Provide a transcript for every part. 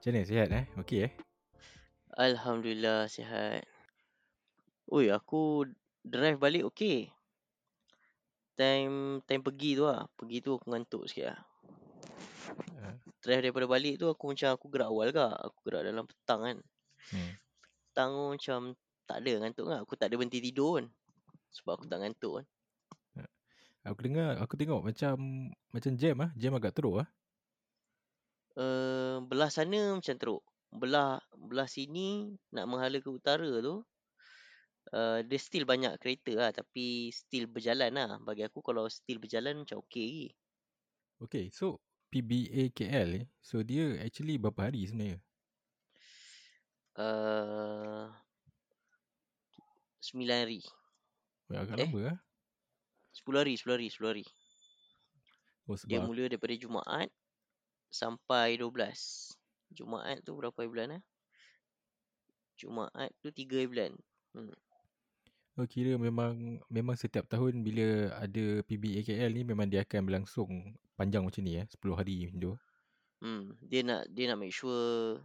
Macam mana sihat eh? Okey eh? Alhamdulillah sihat. Oi, aku drive balik okey. Time time pergi tu lah. Pergi tu aku ngantuk sikit lah. Uh, Drive daripada balik tu aku macam aku gerak awal ke. Aku gerak dalam petang kan. hmm. Petang tu macam tak ada ngantuk kan. Aku tak ada berhenti tidur kan. Sebab aku tak ngantuk kan. Aku dengar, aku tengok macam macam jam ah, jam agak teruk ah. Uh, belah sana macam teruk. Belah belah sini nak menghala ke utara tu. Uh, dia still banyak kereta lah tapi still berjalan lah. Bagi aku kalau still berjalan macam okey lagi. Okay, so PBA KL ni, so dia actually berapa hari sebenarnya? Uh, 9 hari. Agak Eh? lama ah. 10 hari, 10 hari, 10 hari. Oh Dia sebab mula daripada Jumaat sampai 12. Jumaat tu berapa bulan eh? Jumaat tu 3 hari bulan. Hmm. oh, kira memang memang setiap tahun bila ada PBA KL ni memang dia akan berlangsung panjang macam ni eh, 10 hari macam tu. Hmm. Dia nak dia nak make sure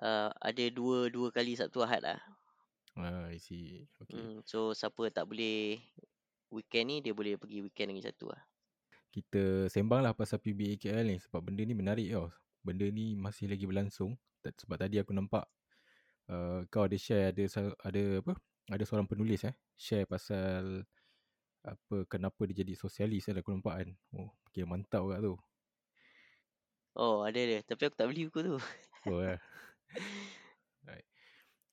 uh, ada dua dua kali Sabtu Ahad lah. Ah, I see. Okay. Hmm. So siapa tak boleh weekend ni dia boleh pergi weekend lagi satu lah. Kita sembang lah pasal PBA KL ni sebab benda ni menarik tau. Benda ni masih lagi berlangsung. Sebab tadi aku nampak uh, kau ada share ada ada apa? Ada seorang penulis eh share pasal apa kenapa dia jadi sosialis kan aku nampak kan. Oh, kira mantap kat tu. Oh ada dia. Tapi aku tak beli buku tu. Oh, eh. right.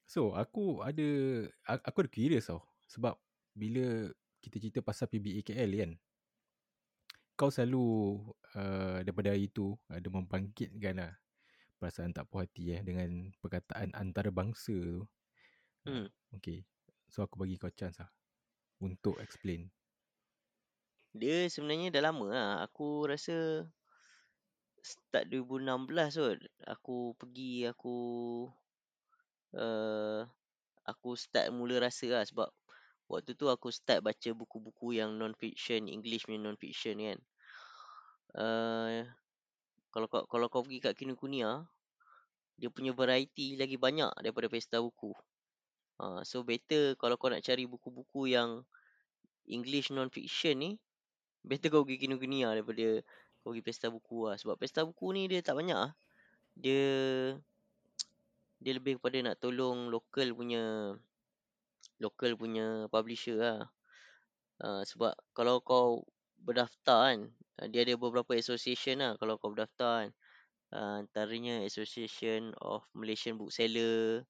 So, aku ada aku ada curious tau. Sebab bila kita cerita pasal PBA KL kan, kau selalu uh, daripada hari tu ada membangkitkan lah perasaan tak puas hati eh dengan perkataan antarabangsa tu. Hmm. Okay. So, aku bagi kau chance lah untuk explain. Dia sebenarnya dah lama lah. Aku rasa start 2016 kot. Aku pergi aku uh, aku start mula rasa lah sebab waktu tu aku start baca buku-buku yang non-fiction, English punya non-fiction kan. Uh, kalau kau kalau kau pergi kat Kinokuniya, dia punya variety lagi banyak daripada pesta buku. Uh, so better kalau kau nak cari buku-buku yang English non-fiction ni, better kau pergi Kinokuniya daripada kau pergi pesta buku lah. Sebab pesta buku ni dia tak banyak lah. Dia dia lebih kepada nak tolong local punya local punya publisher lah. Uh, sebab kalau kau berdaftar kan, uh, dia ada beberapa association lah kalau kau berdaftar kan. Uh, antaranya Association of Malaysian Bookseller,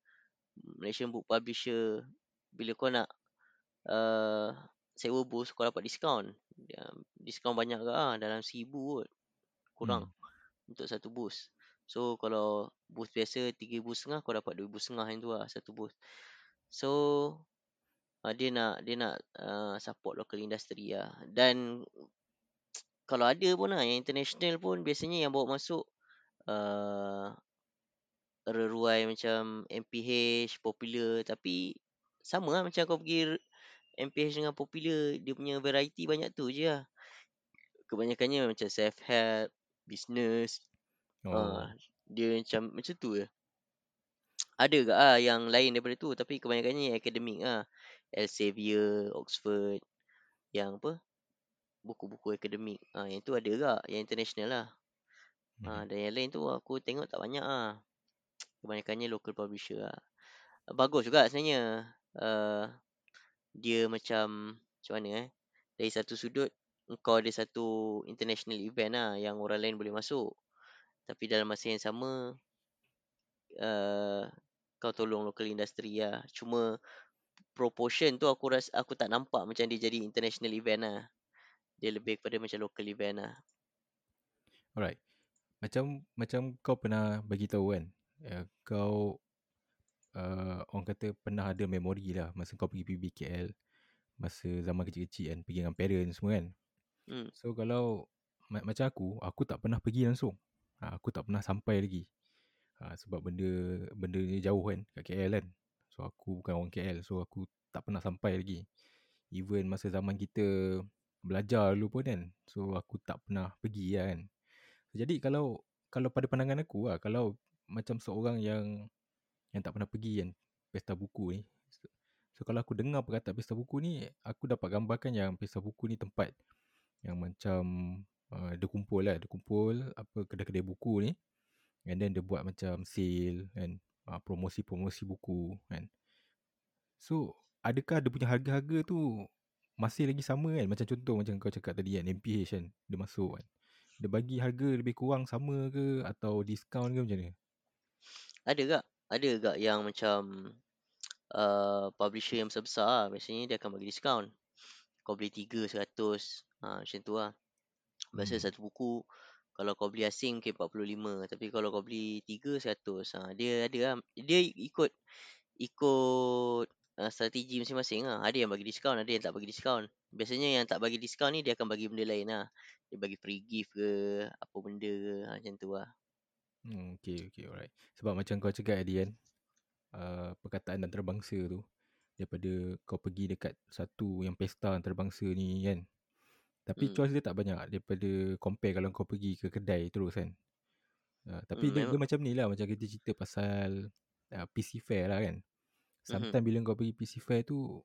Malaysian Book Publisher. Bila kau nak uh, sewa booth, kau dapat diskaun. Uh, diskaun banyak ke lah, dalam seribu kot. Kurang Hmm. untuk satu booth. So kalau booth biasa tiga ribu setengah kau dapat dua ribu setengah yang tu lah satu booth. So uh, dia nak dia nak uh, support local industry lah. Dan kalau ada pun lah yang international pun biasanya yang bawa masuk uh, reruai macam MPH, popular tapi sama lah macam kau pergi MPH dengan popular dia punya variety banyak tu je lah. Kebanyakannya macam self help, business, Oh. Ah, dia macam macam tu je. Ada ke ah yang lain daripada tu tapi kebanyakannya akademik ah. Elsevier, Oxford, yang apa? Buku-buku akademik. Ah yang tu ada ke yang international lah. Ah Hmm. dan yang lain tu aku tengok tak banyak ah. Kebanyakannya local publisher lah. Bagus juga sebenarnya. Uh, dia macam macam mana eh? Dari satu sudut kau ada satu international event lah yang orang lain boleh masuk. Tapi dalam masa yang sama uh, kau tolong local industry lah. Cuma proportion tu aku rasa aku tak nampak macam dia jadi international event lah. Dia lebih kepada macam local event lah. Alright. Macam macam kau pernah bagi tahu kan, uh, kau uh, orang kata pernah ada memori lah masa kau pergi PBKL masa zaman kecil-kecil kan, pergi dengan parents semua kan. Hmm. So kalau ma- macam aku, aku tak pernah pergi langsung. Ha, aku tak pernah sampai lagi. Ha, sebab benda benda ni jauh kan kat KL kan. So aku bukan orang KL, so aku tak pernah sampai lagi. Even masa zaman kita belajar dulu pun kan. So aku tak pernah pergi lah kan. Jadi kalau kalau pada pandangan aku lah, kalau macam seorang yang yang tak pernah pergi kan pesta buku ni. So, so kalau aku dengar perkataan pesta buku ni, aku dapat gambarkan yang pesta buku ni tempat yang macam uh, dia kumpul lah, dia kumpul apa kedai-kedai buku ni. And then dia buat macam sale kan, uh, promosi-promosi buku kan. So, adakah dia punya harga-harga tu masih lagi sama kan? Macam contoh macam kau cakap tadi kan, MPH kan, dia masuk kan. Dia bagi harga lebih kurang sama ke atau diskaun ke macam mana? Ada gak? Ada gak yang macam uh, publisher yang besar-besar lah. Biasanya dia akan bagi diskaun. Kau beli 3, 100. Ha, macam tu lah. Biasa Hmm. satu buku, kalau kau beli asing mungkin 45. Tapi kalau kau beli 3, 100. Ha, dia ada lah. Dia ikut ikut uh, strategi masing-masing lah. Ada yang bagi diskaun, ada yang tak bagi diskaun. Biasanya yang tak bagi diskaun ni dia akan bagi benda lain lah. Dia bagi free gift ke, apa benda ke, ha, macam tu lah. Hmm, okay, okay, alright. Sebab macam kau cakap tadi kan, uh, perkataan antarabangsa tu, daripada kau pergi dekat satu yang pesta antarabangsa ni kan. Tapi Hmm. choice dia tak banyak daripada compare kalau kau pergi ke kedai terus kan. Uh, tapi Hmm, dia, dia macam ni lah, macam kita cerita pasal uh, PC Fair lah kan. Sometimes bila kau pergi PC Fair tu,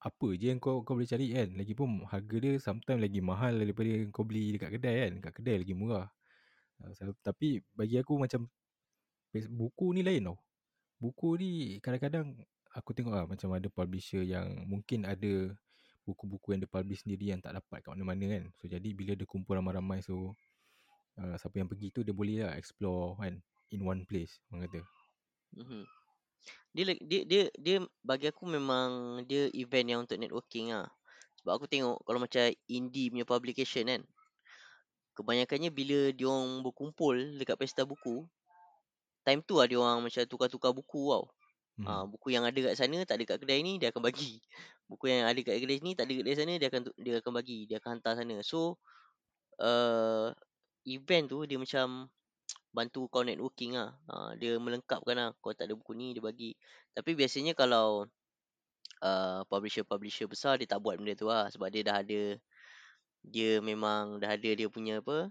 apa je yang kau kau boleh cari kan. Lagipun harga dia sometimes lagi mahal daripada kau beli dekat kedai kan. Dekat kedai lagi murah. Uh, so, tapi bagi aku macam buku ni lain tau. Buku ni kadang-kadang aku tengok lah macam ada publisher yang mungkin ada buku-buku yang dia publish sendiri yang tak dapat kat mana-mana kan. So jadi bila dia kumpul ramai-ramai so uh, siapa yang pergi tu dia boleh lah explore kan in one place orang kata. Mhm. Dia, dia dia dia bagi aku memang dia event yang untuk networking ah. Sebab aku tengok kalau macam indie punya publication kan. Kebanyakannya bila dia orang berkumpul dekat pesta buku, time tu lah dia orang macam tukar-tukar buku tau. Hmm. Ah, buku yang ada kat sana tak ada kat kedai ni dia akan bagi. Buku yang ada kat kedai ni tak ada kedai sana dia akan dia akan bagi, dia akan hantar sana. So uh, event tu dia macam bantu kau networking lah. Uh, dia melengkapkan lah. Kau tak ada buku ni dia bagi. Tapi biasanya kalau uh, publisher-publisher besar dia tak buat benda tu lah sebab dia dah ada dia memang dah ada dia punya apa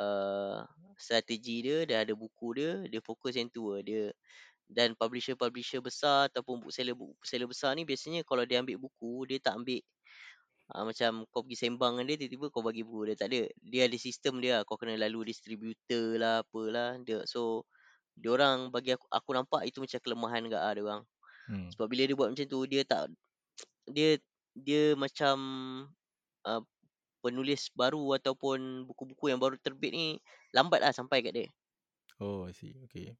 uh, strategi dia, dah ada buku dia, dia fokus yang tu lah. Dia dan publisher-publisher besar ataupun bookseller bookseller besar ni biasanya kalau dia ambil buku, dia tak ambil uh, macam kau pergi sembang dengan dia tiba-tiba kau bagi buku dia tak ada. Dia ada sistem dia, kau kena lalu distributor lah apalah dia. So dia orang bagi aku aku nampak itu macam kelemahan gak ah dia orang. Hmm. Sebab bila dia buat macam tu dia tak dia dia macam uh, penulis baru ataupun buku-buku yang baru terbit ni lambat lah sampai kat dia. Oh, I see. Okay.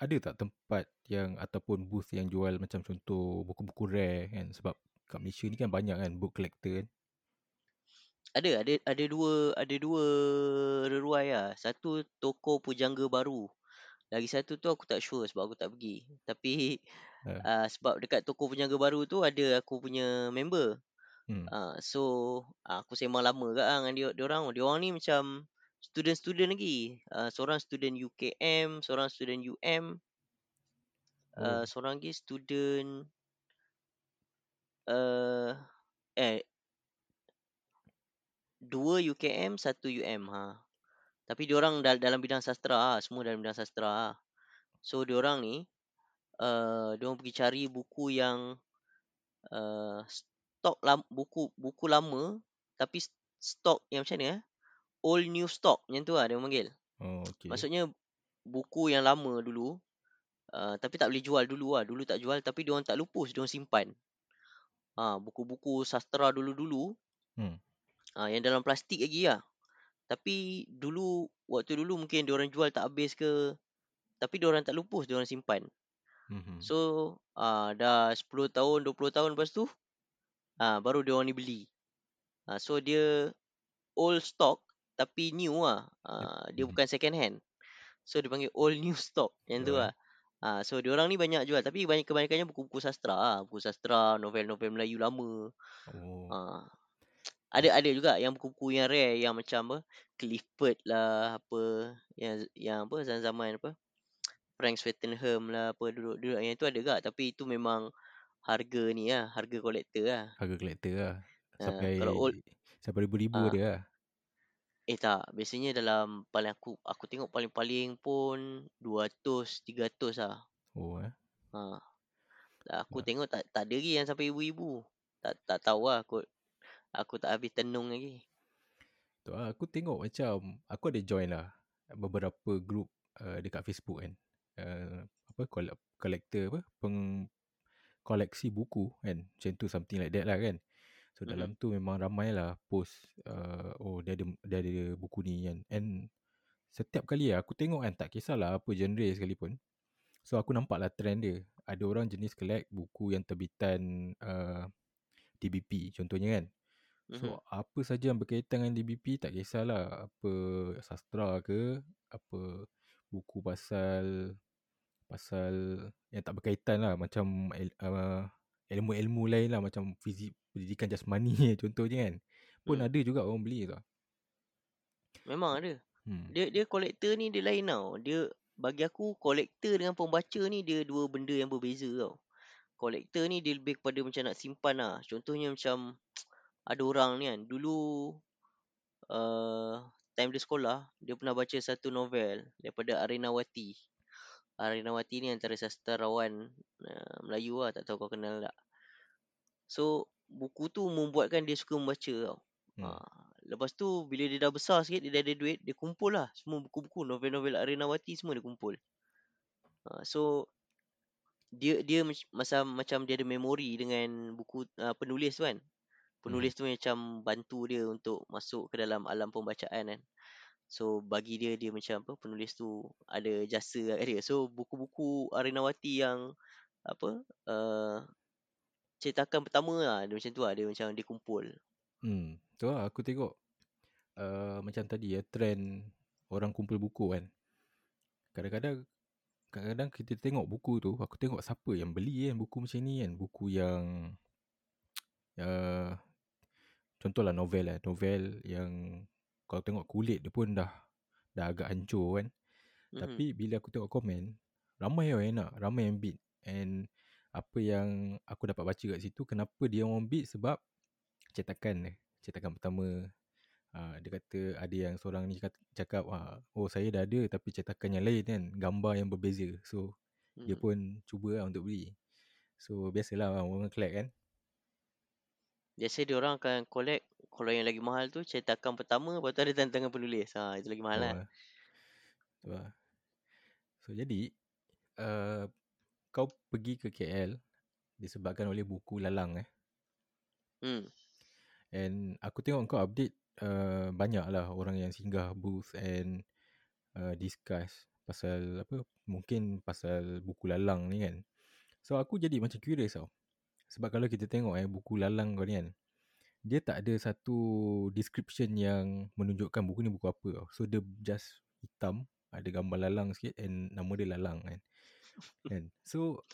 Ada tak tempat yang ataupun booth yang jual macam contoh buku-buku rare kan sebab kat Malaysia ni kan banyak kan book collector kan. Ada ada ada dua ada dua reruai lah. Satu toko Pujangga Baru. Lagi satu tu aku tak sure sebab aku tak pergi. Tapi Uh, uh, sebab dekat toko Pujangga Baru tu ada aku punya member. hmm. Uh, so uh, aku sembang lama kat lah dengan dia, dia orang. Dia orang ni macam student-student lagi. Uh, seorang student UKM, seorang student UM, Oh. uh, seorang lagi student uh, eh dua UKM, satu UM ha. Tapi dia orang dal- dalam bidang sastra ah, semua dalam bidang sastra ah. So dia orang ni uh, dia orang pergi cari buku yang uh, stok lam, buku buku lama tapi stok yang macam mana eh? Old new stock macam tu lah dia panggil. Oh, okay. Maksudnya buku yang lama dulu uh, tapi tak boleh jual dulu lah. Dulu tak jual tapi dia orang tak lupus, dia orang simpan. Ha, buku-buku sastra dulu-dulu Hmm. ha, yang dalam plastik lagi lah. Tapi dulu waktu dulu mungkin dia orang jual tak habis ke tapi dia orang tak lupus, dia orang simpan. Mm-hmm. So uh, dah 10 tahun, 20 tahun lepas tu uh, baru dia orang ni beli. Uh, so dia old stock tapi new lah. Uh, dia Mhm. bukan second hand. So dia panggil old new stock yang tu lah. Uh, so dia orang ni banyak jual tapi banyak kebanyakannya buku-buku sastra lah. Buku sastra, novel-novel Melayu lama. Oh. Uh, ada ada juga yang buku-buku yang rare yang macam apa Clifford lah apa yang yang apa zaman-zaman apa Frank Swettenham lah apa duduk-duduk yang itu ada gak tapi itu memang harga ni lah harga kolektor lah Harga collector lah. Ah, Sampai kalau old sampai ribu-ribu Ah. dia lah. Eh tak, biasanya dalam paling aku aku tengok paling-paling pun 200 300 lah. Oh eh. Ha. Aku Ah. tengok tak tak ada lagi yang sampai ibu-ibu. Tak tak tahu lah aku aku tak habis tenung lagi. Tu lah, aku tengok macam aku ada join lah beberapa group uh, dekat Facebook kan. Uh, apa collector apa peng koleksi buku kan. Macam tu something like that lah kan. So Mhm. dalam tu memang ramai lah post uh, oh dia ada dia ada buku ni kan. And setiap kali lah aku tengok kan tak kisahlah apa genre sekalipun. So aku nampak lah trend dia. Ada orang jenis collect buku yang terbitan uh, DBP contohnya kan. So apa saja yang berkaitan dengan DBP tak kisahlah apa sastra ke apa buku pasal pasal yang tak berkaitan lah macam uh, ilmu-ilmu lain lah macam fizik pendidikan jasmani contohnya kan. Pun Hmm. ada juga orang beli tau. Memang ada. Hmm. Dia dia kolektor ni dia lain tau. Dia bagi aku kolektor dengan pembaca ni dia dua benda yang berbeza tau. Kolektor ni dia lebih kepada macam nak simpan lah. Contohnya macam ada orang ni kan dulu uh, time dia sekolah dia pernah baca satu novel daripada Arinawati. Arinawati ni antara sastrawan uh, Melayu lah tak tahu kau kenal tak. So buku tu membuatkan dia suka membaca tau. Hmm. Ha, lepas tu bila dia dah besar sikit dia dah ada duit dia kumpul lah semua buku-buku novel-novel Arinawati semua dia kumpul. Ha, so dia dia masa macam dia ada memori dengan buku uh, penulis tu kan. Penulis tu macam bantu dia untuk masuk ke dalam alam pembacaan kan. So bagi dia dia macam apa penulis tu ada jasa kat dia. So buku-buku Arinawati yang apa uh, cetakan pertama lah dia macam tu lah dia macam dia kumpul. Hmm. Tu lah aku tengok uh, macam tadi ya trend orang kumpul buku kan. Kadang-kadang kadang-kadang kita tengok buku tu, aku tengok siapa yang beli kan buku macam ni kan. Buku yang uh, contohlah novel lah. Novel yang kalau tengok kulit dia pun dah dah agak hancur kan. Mhm. Tapi bila aku tengok komen, ramai yang nak, ramai yang bid. And apa yang aku dapat baca kat situ, kenapa dia orang bid sebab cetakan dia. Cetakan pertama. Uh, dia kata ada yang seorang ni cakap, cakap oh saya dah ada tapi cetakan yang lain kan. Gambar yang berbeza. So dia Mhm. pun cuba lah untuk beli. So biasalah orang collect kan. Biasa dia orang akan collect kalau yang lagi mahal tu cetakan pertama lepas tu ada tanda tangan penulis. Ha itu lagi mahal Oh. Tu lah. So jadi uh, kau pergi ke KL disebabkan oleh buku Lalang eh. Hmm. And aku tengok kau update uh, banyak lah orang yang singgah booth and uh, discuss pasal apa mungkin pasal buku lalang ni kan. So aku jadi macam curious tau. Sebab kalau kita tengok eh buku lalang kau ni kan dia tak ada satu description yang menunjukkan buku ni buku apa tau. So dia just hitam ada gambar lalang sikit and nama dia lalang kan. kan. So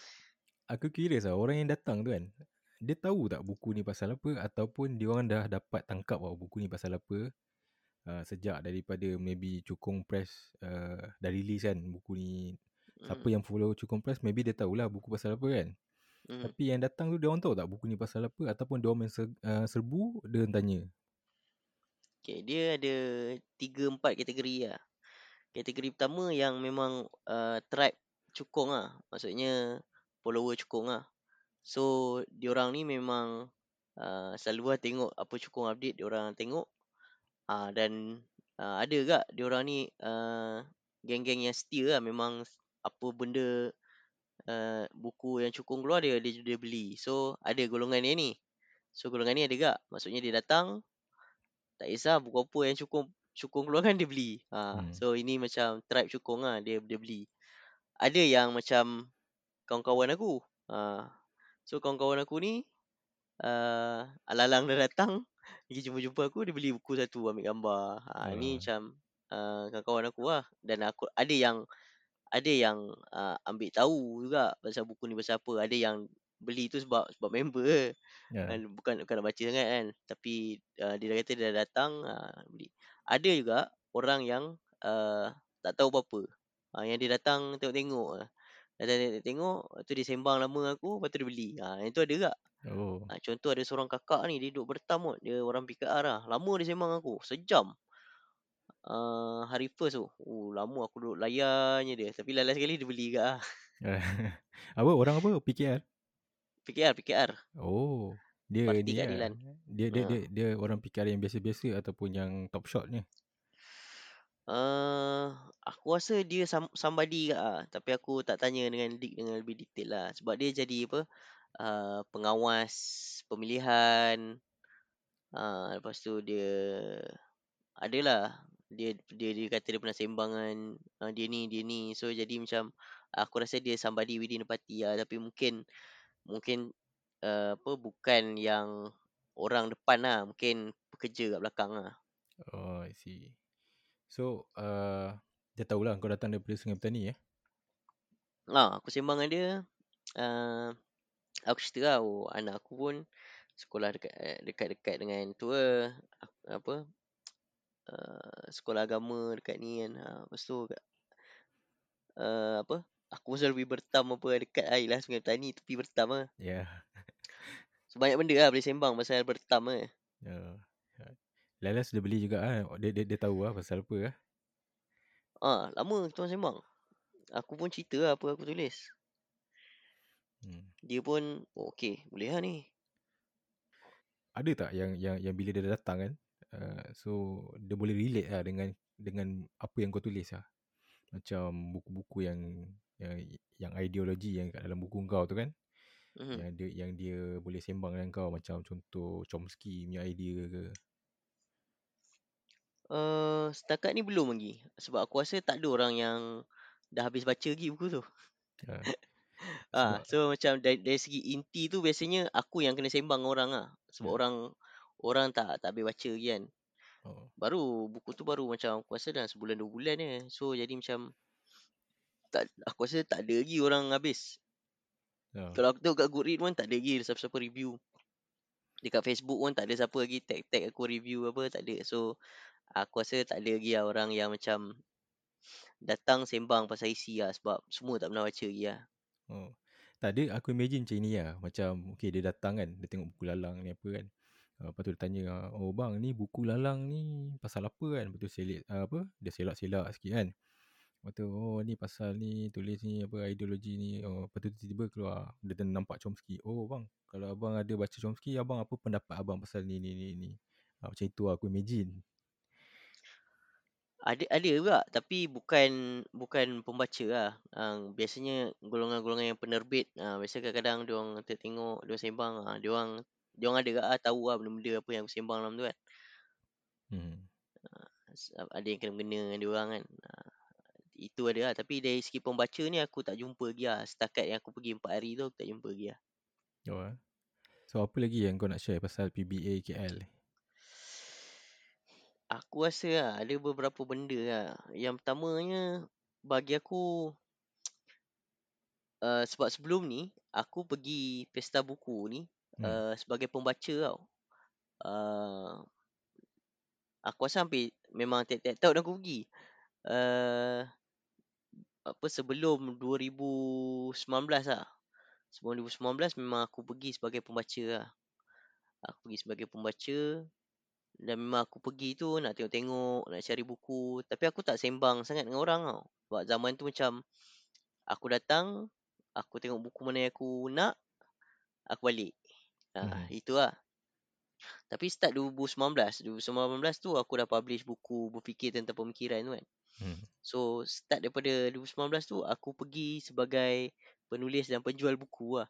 aku curious lah orang yang datang tu kan dia tahu tak buku ni pasal apa ataupun dia orang dah dapat tangkap tau buku ni pasal apa uh, sejak daripada maybe Cukong Press uh, dah release kan buku ni siapa Hmm. yang follow Cukong Press maybe dia tahulah buku pasal apa kan Hmm. tapi yang datang tu dia orang tahu tak buku ni pasal apa ataupun dia orang main ser, uh, serbu dia orang tanya Okay, dia ada tiga empat kategori lah. Kategori pertama yang memang uh, tribe cukong lah. Maksudnya follower cukong lah. So, diorang ni memang uh, selalu lah tengok apa cukong update, diorang tengok. Uh, dan uh, ada juga diorang ni uh, geng-geng yang setia lah. Memang apa benda uh, buku yang cukong keluar dia, dia, dia beli. So, ada golongan dia ni. So, golongan ni ada juga. Maksudnya dia datang, tak kisah buku apa yang cukong cukong keluarkan dia beli. Ha, Hmm. so ini macam tribe cukong lah dia dia beli. Ada yang macam kawan-kawan aku. Ha, so kawan-kawan aku ni uh, alalang dah datang pergi jumpa-jumpa aku dia beli buku satu ambil gambar. Ha, ni Ah. macam uh, kawan-kawan aku lah dan aku ada yang ada yang uh, ambil tahu juga pasal buku ni pasal apa. Ada yang beli tu sebab sebab member. Je. ya. Kan, bukan bukan nak baca sangat kan. Tapi uh, dia dah kata dia dah datang uh, beli. Ada juga orang yang uh, tak tahu apa-apa. Uh, yang dia datang tengok-tengok. Uh. datang tengok-tengok lepas tu dia sembang lama aku lepas tu dia beli. Uh, yang tu ada juga. Oh. Uh, contoh ada seorang kakak ni dia duduk bertam kot. Dia orang PKR lah. Lama dia sembang aku. Sejam uh, hari first tu. Oh, lama aku duduk layannya dia. Tapi last sekali dia beli juga lah. apa orang apa? PKR? PKR, PKR. Oh. Dia Parti ni lah. keadilan. Dia dia, Ha. dia dia orang PKR yang biasa-biasa ataupun yang top shot ni. Uh, aku rasa dia some, somebody kat lah. Tapi aku tak tanya dengan Dick dengan lebih detail lah. Sebab dia jadi apa? Uh, pengawas pemilihan. Uh, lepas tu dia adalah dia dia dia kata dia pernah sembang dengan uh, dia ni dia ni. So jadi macam aku rasa dia somebody within the party lah. Tapi mungkin mungkin uh, apa bukan yang orang depan lah. Mungkin pekerja kat belakang lah. Oh, I see. So, uh, dia tahulah kau datang daripada Sungai Petani eh. Ha, aku sembang dengan dia. Uh, aku cerita lah, oh, anak aku pun sekolah dekat eh, dekat-dekat dengan tu. Ak- Apa? Uh, sekolah agama dekat ni kan. Ha, lepas tu uh, apa? Aku selalu pergi bertam apa dekat air lah Sungai Petani tepi bertam lah. Ya. Yeah. So banyak benda lah boleh sembang pasal bertam lah. Uh, Lala sudah beli juga ah. Dia, dia dia tahu lah pasal apa ah. Ha, lama kita orang sembang. Aku pun cerita lah apa aku tulis. Hmm. Dia pun, oh, okay, boleh lah ni. Ada tak yang yang yang bila dia datang kan? Uh, so dia boleh relate lah dengan dengan apa yang kau tulis lah. Macam buku-buku yang yang yang ideologi yang kat dalam buku kau tu kan. Mhm. Yang dia yang dia boleh sembang dengan kau macam contoh Chomsky punya idea ke. Uh, setakat ni belum lagi. Sebab aku rasa tak ada orang yang dah habis baca lagi buku tu. Uh, Ah, sebab so macam dari, dari segi inti tu biasanya aku yang kena sembang orang lah. Sebab Hmm. orang orang tak tak habis baca lagi kan. oh, Baru buku tu baru macam aku rasa dah sebulan dua bulan je. So jadi macam tak aku rasa tak ada lagi orang habis. uh, Kalau aku tengok kat Goodreads pun tak ada lagi siapa-siapa review. Dekat Facebook pun tak ada siapa lagi tag-tag aku review apa tak ada. So aku rasa tak ada lagi lah orang yang macam datang sembang pasal isi lah sebab semua tak pernah baca lagi lah. oh. Tak ada aku imagine macam ni lah. Macam okay dia datang kan. Dia tengok buku lalang ni apa kan. Uh, lepas tu dia tanya, ah, oh bang ni buku lalang ni pasal apa kan? Lepas tu selit, uh, apa? Dia selak-selak sikit kan. Lepas tu, oh ni pasal ni, tulis ni apa ideologi ni. Oh, lepas tu tiba-tiba keluar, dia nampak Chomsky. Oh bang, kalau abang ada baca Chomsky, abang apa pendapat abang pasal ni ni ni ni. Uh, macam itu aku imagine. Ada ada juga tapi bukan bukan pembaca lah. Uh, biasanya golongan-golongan yang penerbit uh, biasa kadang-kadang dia orang tengok dia sembang ah uh, dia orang dia orang ada juga ah tahu lah benda-benda apa yang aku sembang dalam tu kan. Hmm. S- Ada yang kena-kena dengan dia orang kan. Uh, itu ada lah tapi dari segi pembaca ni aku tak jumpa lagi lah. Setakat yang aku pergi 4 hari tu aku tak jumpa lagi lah. Oh, eh. So apa lagi yang kau nak share pasal PBA KL? Aku rasa lah ada beberapa benda lah. Yang pertamanya bagi aku uh, sebab sebelum ni aku pergi pesta buku ni Hmm. uh, sebagai pembaca tau. Uh, aku rasa hampir memang tiap-tiap tahun aku pergi. Uh, apa sebelum 2019 lah. Sebelum 2019 memang aku pergi sebagai pembaca lah. Aku pergi sebagai pembaca dan memang aku pergi tu nak tengok-tengok, nak cari buku. Tapi aku tak sembang sangat dengan orang tau. Sebab zaman tu macam aku datang, aku tengok buku mana yang aku nak, aku balik. Ha, Mhm. itu lah. Tapi start 2019, 2019 tu aku dah publish buku berfikir tentang pemikiran tu kan. Hmm. So start daripada 2019 tu aku pergi sebagai penulis dan penjual buku lah.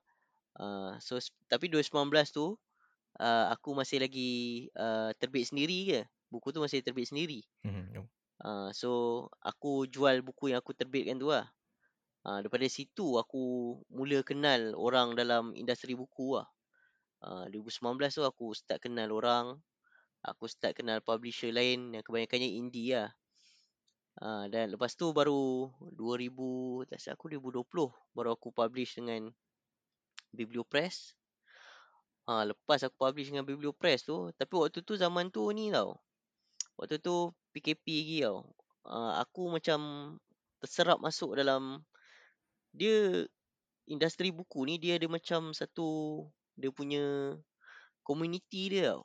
Uh, so tapi 2019 tu uh, aku masih lagi uh, terbit sendiri ke. Buku tu masih terbit sendiri. Hmm. Uh, so aku jual buku yang aku terbitkan tu lah. Uh, daripada situ aku mula kenal orang dalam industri buku lah. Uh, 2019 tu aku start kenal orang. Aku start kenal publisher lain yang kebanyakannya indie lah. Uh, dan lepas tu baru 2000, tak aku 2020 baru aku publish dengan Bibliopress. Ha, lepas aku publish dengan Bibliopress tu, tapi waktu tu zaman tu ni tau. Waktu tu PKP lagi tau. Uh, aku macam terserap masuk dalam dia industri buku ni dia ada macam satu dia punya community dia tau.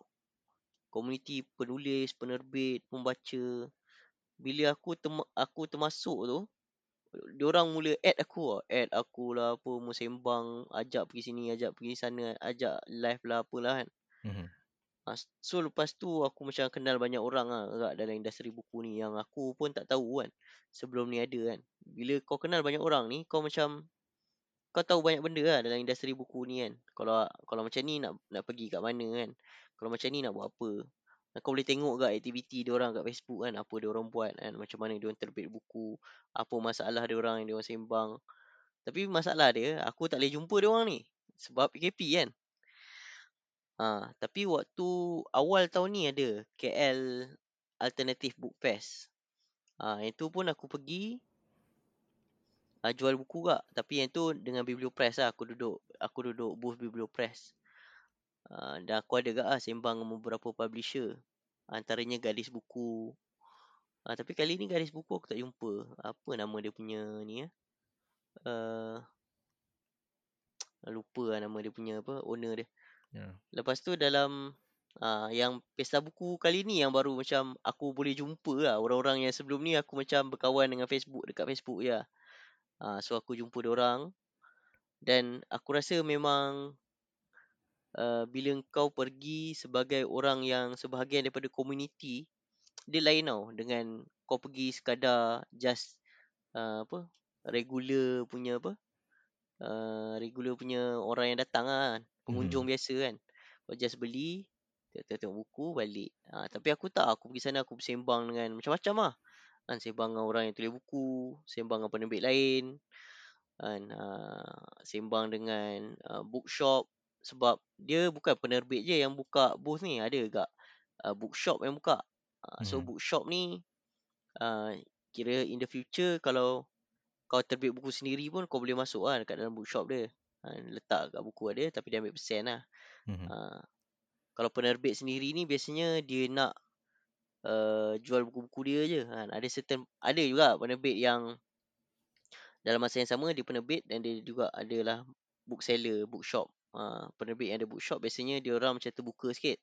Community penulis, penerbit, pembaca. bila aku tem aku termasuk tu, diorang mula add aku lah. Add aku lah apa, mau sembang, ajak pergi sini, ajak pergi sana, ajak live lah apalah kan. Mhm. Ha, so lepas tu aku macam kenal banyak orang lah agak dalam industri buku ni yang aku pun tak tahu kan. Sebelum ni ada kan. Bila kau kenal banyak orang ni, kau macam kau tahu banyak benda lah dalam industri buku ni kan. Kalau kalau macam ni nak nak pergi kat mana kan. Kalau macam ni nak buat apa. Kau boleh tengok kat aktiviti dia orang kat Facebook kan, apa dia orang buat kan, macam mana dia orang terbit buku, apa masalah dia orang yang dia orang sembang. Tapi masalah dia, aku tak boleh jumpa dia orang ni sebab PKP kan. Ha, tapi waktu awal tahun ni ada KL Alternative Book Fest. Ha, yang tu pun aku pergi uh, jual buku kak. Tapi yang tu dengan Bibliopress lah. Aku duduk aku duduk booth Bibliopress. Uh, dan aku ada gak lah sembang dengan beberapa publisher. Antaranya Gadis Buku. Uh, tapi kali ni Gadis Buku aku tak jumpa. Apa nama dia punya ni ya? Uh, lupa lah nama dia punya apa owner dia. Yeah. Lepas tu dalam uh, yang pesta buku kali ni yang baru macam aku boleh jumpa lah orang-orang yang sebelum ni aku macam berkawan dengan Facebook dekat Facebook ya. Uh, so aku jumpa dia orang. Dan aku rasa memang uh, bila kau pergi sebagai orang yang sebahagian daripada komuniti dia lain tau dengan kau pergi sekadar just uh, apa regular punya apa uh, regular punya orang yang datang lah kan. pengunjung hmm. biasa kan. Kau just beli tengok-tengok buku balik. Uh, tapi aku tak. Aku pergi sana aku bersembang dengan macam-macam lah kan sembang dengan orang yang tulis buku sembang dengan penerbit lain kan uh, sembang dengan uh, bookshop sebab dia bukan penerbit je yang buka booth ni ada juga uh, bookshop yang buka uh, so hmm. bookshop ni uh, kira in the future kalau kau terbit buku sendiri pun kau boleh masuk lah dekat dalam bookshop dia uh, letak kat buku dia tapi dia ambil persen lah hmm. uh, kalau penerbit sendiri ni biasanya dia nak uh, jual buku-buku dia je kan ada certain ada juga penerbit yang dalam masa yang sama dia penerbit dan dia juga adalah bookseller bookshop Ha, penerbit yang ada bookshop biasanya dia orang macam terbuka sikit.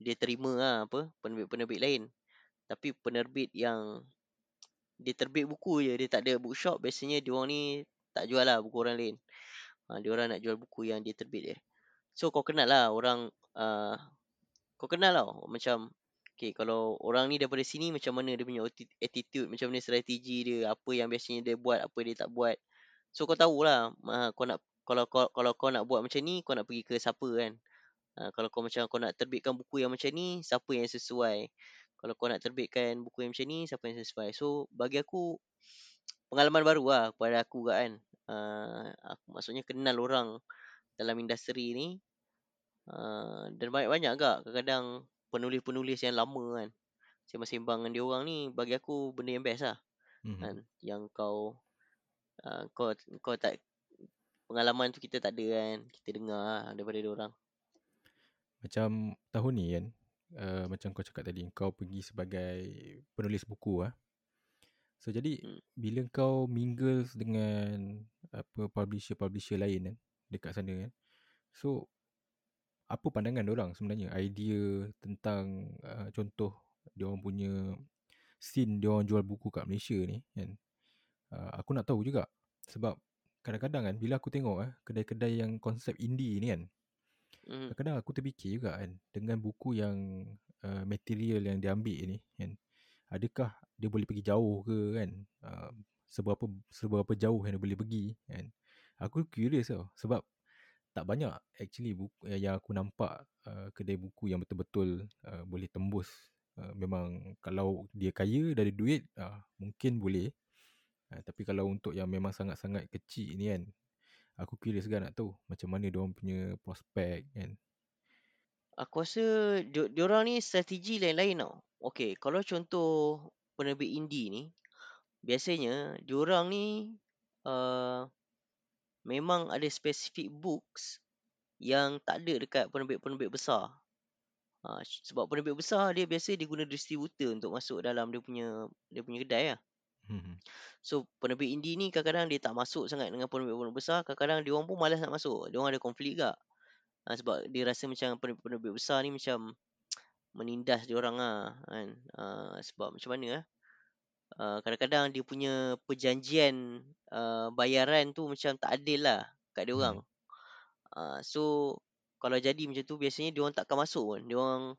Dia terima lah apa penerbit-penerbit lain. Tapi penerbit yang dia terbit buku je, dia tak ada bookshop, biasanya dia orang ni tak jual lah buku orang lain. Ha, dia orang nak jual buku yang dia terbit dia. So kau kenal lah orang uh, kau kenal lah macam okay, kalau orang ni daripada sini macam mana dia punya attitude, macam mana strategi dia, apa yang biasanya dia buat, apa dia tak buat. So kau tahulah uh, kau nak kalau kau kalau kau nak buat macam ni kau nak pergi ke siapa kan? Ha, kalau kau macam kau nak terbitkan buku yang macam ni siapa yang sesuai? Kalau kau nak terbitkan buku yang macam ni siapa yang sesuai? So bagi aku pengalaman baru lah kepada aku kan? Uh, aku maksudnya kenal orang dalam industri ni. Uh, dan banyak-banyak agak kadang-kadang penulis-penulis yang lama kan sembang-sembang dengan dia orang ni bagi aku benda yang best lah mm-hmm. kan yang kau uh, kau kau tak pengalaman tu kita tak ada kan. Kita dengar lah daripada dia orang. Macam tahun ni kan, uh, macam kau cakap tadi, kau pergi sebagai penulis buku ah. So jadi hmm. bila kau mingle dengan apa publisher-publisher lain kan dekat sana kan. So apa pandangan dia orang sebenarnya idea tentang uh, contoh dia orang punya scene dia orang jual buku kat Malaysia ni kan. Uh, aku nak tahu juga sebab kadang-kadang kan bila aku tengok eh kedai-kedai yang konsep indie ni kan. Mm. Kadang-kadang aku terfikir juga kan dengan buku yang uh, material yang dia ambil ni kan. Adakah dia boleh pergi jauh ke kan? Uh, seberapa seberapa jauh yang dia boleh pergi kan? Aku curious tau sebab tak banyak. Actually buku yang aku nampak uh, kedai buku yang betul-betul uh, boleh tembus. Uh, memang kalau dia kaya dari duit uh, mungkin boleh. Ha, tapi kalau untuk yang memang sangat-sangat kecil ni kan Aku curious juga nak tahu Macam mana diorang punya prospek kan. Aku rasa di, diorang ni strategi lain-lain tau. Okay kalau contoh penerbit indie ni Biasanya diorang ni uh, Memang ada specific books Yang tak ada dekat penerbit-penerbit besar. Uh, Sebab penerbit besar dia biasa dia guna distributor Untuk masuk dalam dia punya dia punya kedai lah. Hmm. So penerbit indie ni kadang-kadang dia tak masuk sangat dengan penerbit-penerbit besar Kadang-kadang dia orang pun malas nak masuk. Dia orang ada konflik juga. Ha, Sebab dia rasa macam penerbit-penerbit besar ni macam Menindas dia orang lah kan. Ha, Sebab macam mana lah uh, kadang-kadang dia punya perjanjian uh, bayaran tu macam tak adil lah kat dia orang. Mhm. Uh, so kalau jadi macam tu biasanya dia orang takkan masuk pun. Dia orang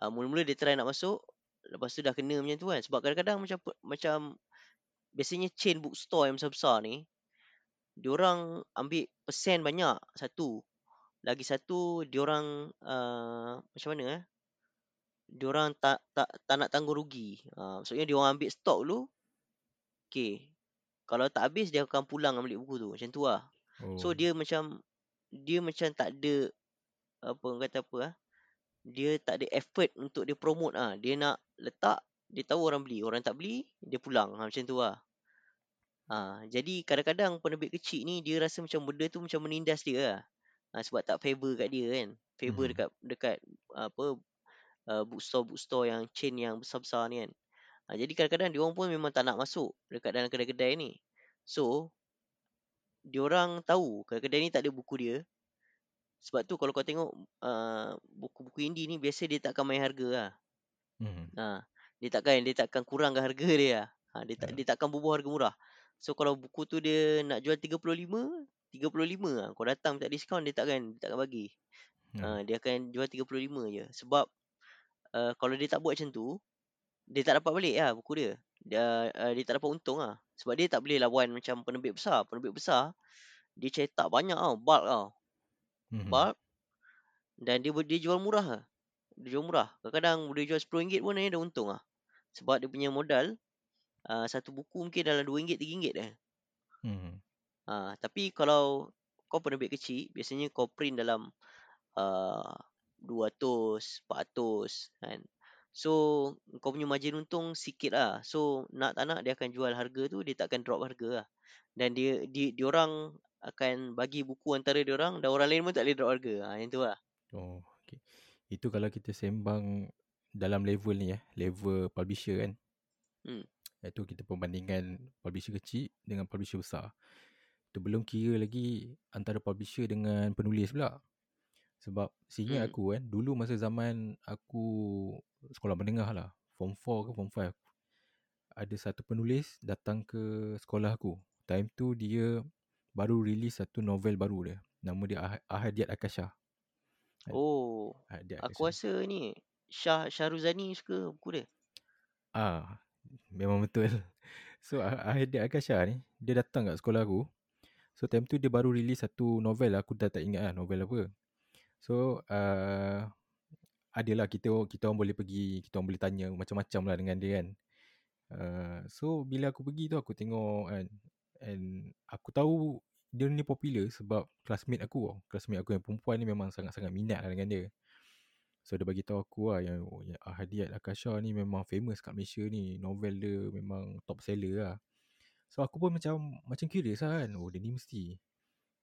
uh, mula-mula dia try nak masuk, lepas tu dah kena macam tu kan. Sebab kadang-kadang macam macam biasanya chain bookstore yang besar-besar ni, dia orang ambil persen banyak satu. Lagi satu dia orang uh, macam mana eh? Dia orang tak tak tak nak tanggung rugi. Uh, maksudnya dia orang ambil stok dulu. Okay. Kalau tak habis dia akan pulang ambil buku tu. Macam tu lah. Oh. So dia macam dia macam tak ada apa orang kata apa ah. Dia tak ada effort untuk dia promote ah. Dia nak letak dia tahu orang beli. Orang tak beli dia pulang. Ha, macam tu lah. Ha, jadi kadang-kadang penerbit kecil ni dia rasa macam benda tu macam menindas dia lah. Ha, sebab tak favor kat dia kan. Favor Mhm. dekat dekat apa uh, bookstore bookstore yang chain yang besar-besar ni kan. Ha, jadi kadang-kadang dia orang pun memang tak nak masuk dekat dalam kedai-kedai ni. So dia orang tahu kedai-kedai ni tak ada buku dia. Sebab tu kalau kau tengok uh, buku-buku indie ni biasa dia takkan main harga lah. Mhm. Ha, dia takkan dia takkan kurangkan harga dia lah. Ha, dia tak Ya. dia takkan bubuh harga murah. So kalau buku tu dia nak jual 35, 35 lah. Kau datang minta diskaun dia takkan dia takkan bagi. Ya. Ha, dia akan jual 35 je. Sebab uh, kalau dia tak buat macam tu, dia tak dapat balik lah buku dia. Dia, uh, dia tak dapat untung lah. Sebab dia tak boleh lawan macam penerbit besar. Penerbit besar, dia cetak banyak tau. Bulk tau. Mhm. Bulk. Dan dia dia jual murah lah. Dia jual murah. Kadang-kadang dia jual RM10 pun dia dah untung lah. Sebab dia punya modal, uh, satu buku mungkin dalam RM2, RM3 dah. Mhm. Ha, tapi kalau kau penerbit kecil, biasanya kau print dalam uh, 200, 400 kan. So kau punya margin untung sikit lah. So nak tak nak dia akan jual harga tu, dia takkan drop harga lah. Dan dia di dia orang akan bagi buku antara dia orang dan orang lain pun tak boleh drop harga. Ha, yang tu lah. Oh, okay. Itu kalau kita sembang dalam level ni ya, level publisher kan. Hmm. Iaitu kita perbandingan publisher kecil dengan publisher besar. Itu belum kira lagi antara publisher dengan penulis pula. Sebab seingat Hmm. aku kan, dulu masa zaman aku sekolah menengah lah, form 4 ke form 5. Ada satu penulis datang ke sekolah aku. Time tu dia baru release satu novel baru dia. Nama dia Ah- Ahadiat Akasha. Oh, Ahadiat aku Akasha. rasa ni Syah Syahruzani suka buku dia. Ah, memang betul. So Ah- Ahadiat Akasha ni, dia datang kat sekolah aku. So time tu dia baru release satu novel aku dah tak ingat lah novel apa. So uh, adalah kita kita orang boleh pergi, kita orang boleh tanya macam-macam lah dengan dia kan. Uh, so bila aku pergi tu aku tengok kan and aku tahu dia ni popular sebab classmate aku. Classmate aku yang perempuan ni memang sangat-sangat minat lah dengan dia. So dia bagi tahu aku lah yang, yang Ahadiat Akasha ni memang famous kat Malaysia ni. Novel dia memang top seller lah. So aku pun macam macam curious lah kan. Oh dia ni mesti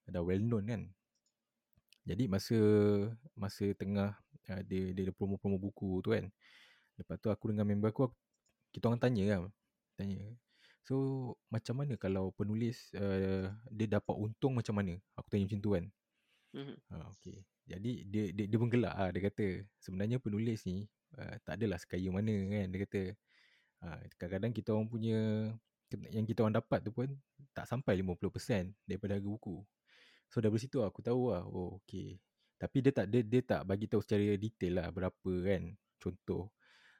dah well known kan. Jadi masa masa tengah uh, dia dia ada promo-promo buku tu kan. Lepas tu aku dengan member aku, aku kita orang tanya kan. Tanya. So macam mana kalau penulis uh, dia dapat untung macam mana? Aku tanya macam tu kan. Mhm. Ha, okay. Jadi dia dia, dia pun gelak lah. Dia kata sebenarnya penulis ni uh, tak adalah sekaya mana kan. Dia kata uh, kadang-kadang kita orang punya yang kita orang dapat tu pun tak sampai 50% daripada harga buku. So dari situ aku tahu lah. Oh okay. Tapi dia tak dia, dia tak bagi tahu secara detail lah berapa kan. Contoh.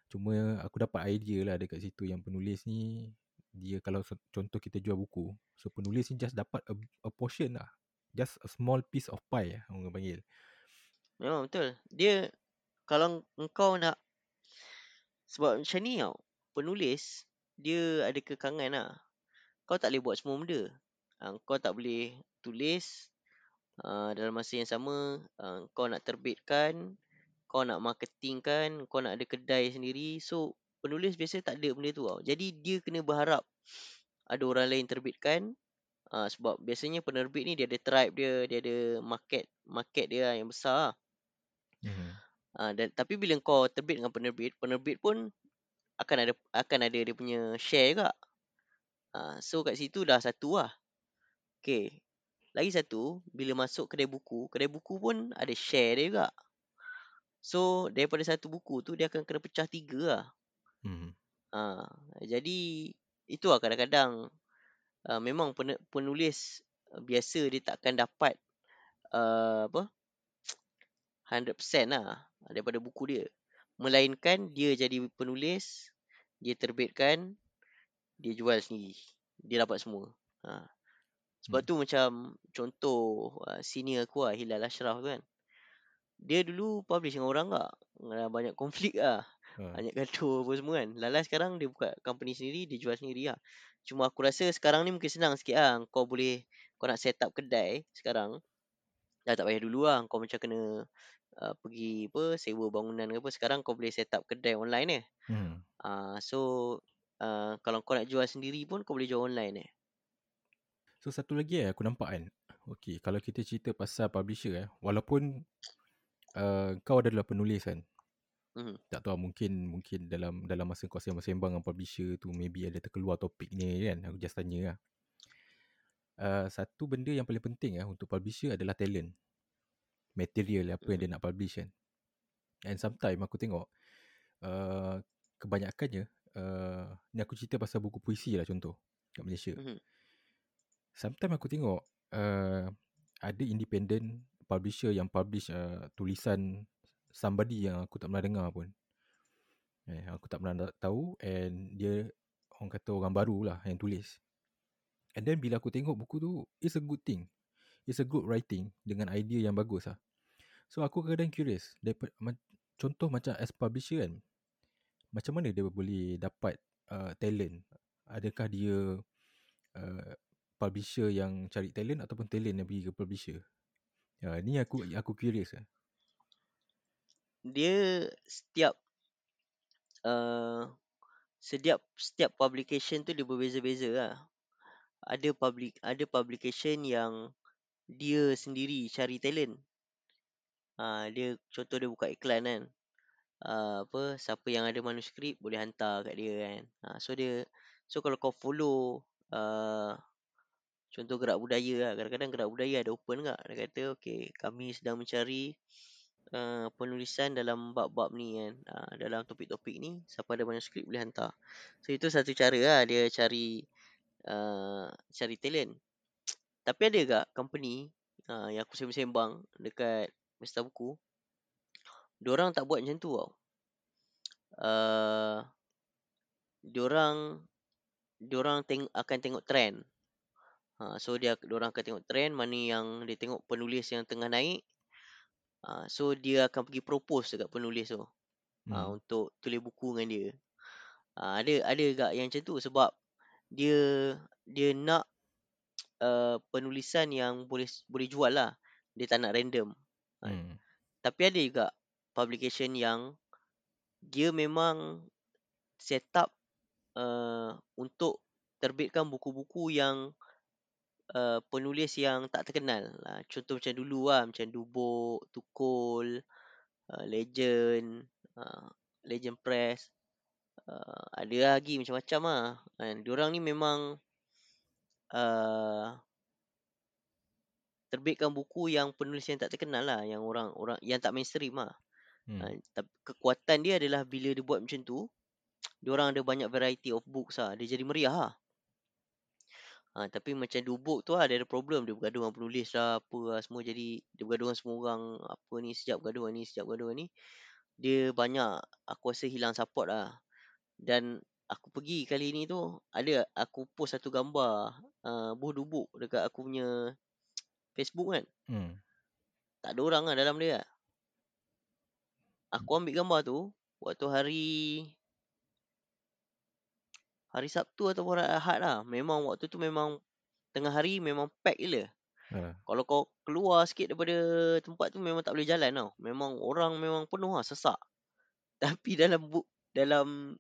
Cuma aku dapat idea lah dekat situ yang penulis ni dia kalau contoh kita jual buku. So penulis ni just dapat a, a portion lah. Just a small piece of pie lah orang panggil. Memang betul. Dia kalau engkau nak sebab macam ni tau. Penulis dia ada kekangan lah. Kau tak boleh buat semua benda. Ha, kau tak boleh tulis uh, dalam masa yang sama uh, kau nak terbitkan, kau nak marketingkan, kau nak ada kedai sendiri. So penulis biasa tak ada benda tu tau. Jadi dia kena berharap ada orang lain terbitkan. Uh, sebab biasanya penerbit ni dia ada tribe dia, dia ada market market dia lah yang besar lah. Mm-hmm. Uh, dan tapi bila kau terbit dengan penerbit, penerbit pun akan ada akan ada dia punya share juga. Uh, so kat situ dah satu lah. Okay. Lagi satu, bila masuk kedai buku, kedai buku pun ada share dia juga. So daripada satu buku tu dia akan kena pecah tiga lah. Mm-hmm. Uh, jadi itu lah kadang-kadang uh, memang penulis uh, biasa dia takkan dapat uh, apa 100% lah daripada buku dia. Melainkan dia jadi penulis, dia terbitkan, dia jual sendiri. Dia dapat semua. Ha. Sebab hmm. tu macam contoh uh, senior aku lah, Hilal Ashraf tu kan. Dia dulu publish dengan orang tak? Banyak konflik lah. Ha. Banyak gaduh apa semua kan. Lala sekarang dia buka company sendiri, dia jual sendiri lah. Cuma aku rasa sekarang ni mungkin senang sikit lah. Kau boleh, kau nak set up kedai sekarang. Dah tak payah dulu lah. Kau macam kena uh, pergi apa sewa bangunan ke apa sekarang kau boleh set up kedai online eh. Hmm. Uh, so uh, kalau kau nak jual sendiri pun kau boleh jual online eh. So satu lagi eh aku nampak kan. Okey, kalau kita cerita pasal publisher eh, walaupun uh, kau adalah penulis kan. Hmm. Tak tahu mungkin mungkin dalam dalam masa kau sembang-sembang dengan publisher tu maybe ada terkeluar topik ni kan. Aku just tanya lah. Uh, satu benda yang paling penting eh untuk publisher adalah talent material apa yang dia nak publish kan. And sometimes aku tengok uh, kebanyakannya uh, ni aku cerita pasal buku puisi lah contoh kat Malaysia. Mm-hmm. Sometimes aku tengok uh, ada independent publisher yang publish uh, tulisan somebody yang aku tak pernah dengar pun. Eh, aku tak pernah tahu and dia orang kata orang baru lah yang tulis. And then bila aku tengok buku tu, it's a good thing. It's a good writing dengan idea yang bagus lah. So aku kadang curious daripada, Contoh macam as publisher kan Macam mana dia boleh dapat uh, talent Adakah dia uh, Publisher yang cari talent Ataupun talent yang pergi ke publisher uh, Ni aku aku curious lah Dia setiap uh, Setiap setiap publication tu dia berbeza-beza lah ada public ada publication yang dia sendiri cari talent Ha, dia contoh dia buka iklan kan. Uh, apa siapa yang ada manuskrip boleh hantar kat dia kan. Ha, so dia so kalau kau follow uh, contoh gerak budaya lah. Kadang-kadang gerak budaya ada open tak? Dia kata okey kami sedang mencari uh, penulisan dalam bab-bab ni kan. Uh, dalam topik-topik ni siapa ada manuskrip boleh hantar. So itu satu cara lah dia cari uh, cari talent. Tapi ada tak company uh, yang aku sembang-sembang dekat Pesta buku Diorang tak buat macam tu tau uh, Diorang Diorang teng akan tengok trend uh, So dia diorang akan tengok trend Mana yang dia tengok penulis yang tengah naik uh, So dia akan pergi propose dekat penulis tu hmm. uh, Untuk tulis buku dengan dia uh, Ada ada gak yang macam tu Sebab Dia Dia nak uh, Penulisan yang boleh boleh jual lah Dia tak nak random Kan. Hmm. Tapi ada juga publication yang dia memang set up uh, untuk terbitkan buku-buku yang uh, penulis yang tak terkenal. Uh, contoh macam dulu lah, macam Dubok, Tukul, uh, Legend, uh, Legend Press. Uh, ada lagi macam-macam lah. Kan. Diorang ni memang uh, terbitkan buku yang penulis yang tak terkenal lah yang orang orang yang tak mainstream lah. Hmm. Ha, kekuatan dia adalah bila dia buat macam tu, dia orang ada banyak variety of books lah. Dia jadi meriah lah. Ha, tapi macam Dubuk tu lah, dia ada problem. Dia bergaduh dengan penulis lah, apa lah, semua jadi, dia bergaduh dengan semua orang, apa ni, sejak bergaduh ni, sejak bergaduh ni. Dia banyak, aku rasa hilang support lah. Dan aku pergi kali ni tu, ada, aku post satu gambar, uh, buh Dubuk dekat aku punya Facebook kan. Hmm. Tak ada orang lah dalam dia. Aku ambil gambar tu waktu hari hari Sabtu atau hari Ahad lah. Memang waktu tu memang tengah hari memang pack gila. Uh. Kalau kau keluar sikit daripada tempat tu memang tak boleh jalan tau. Memang orang memang penuh lah sesak. Tapi dalam bu dalam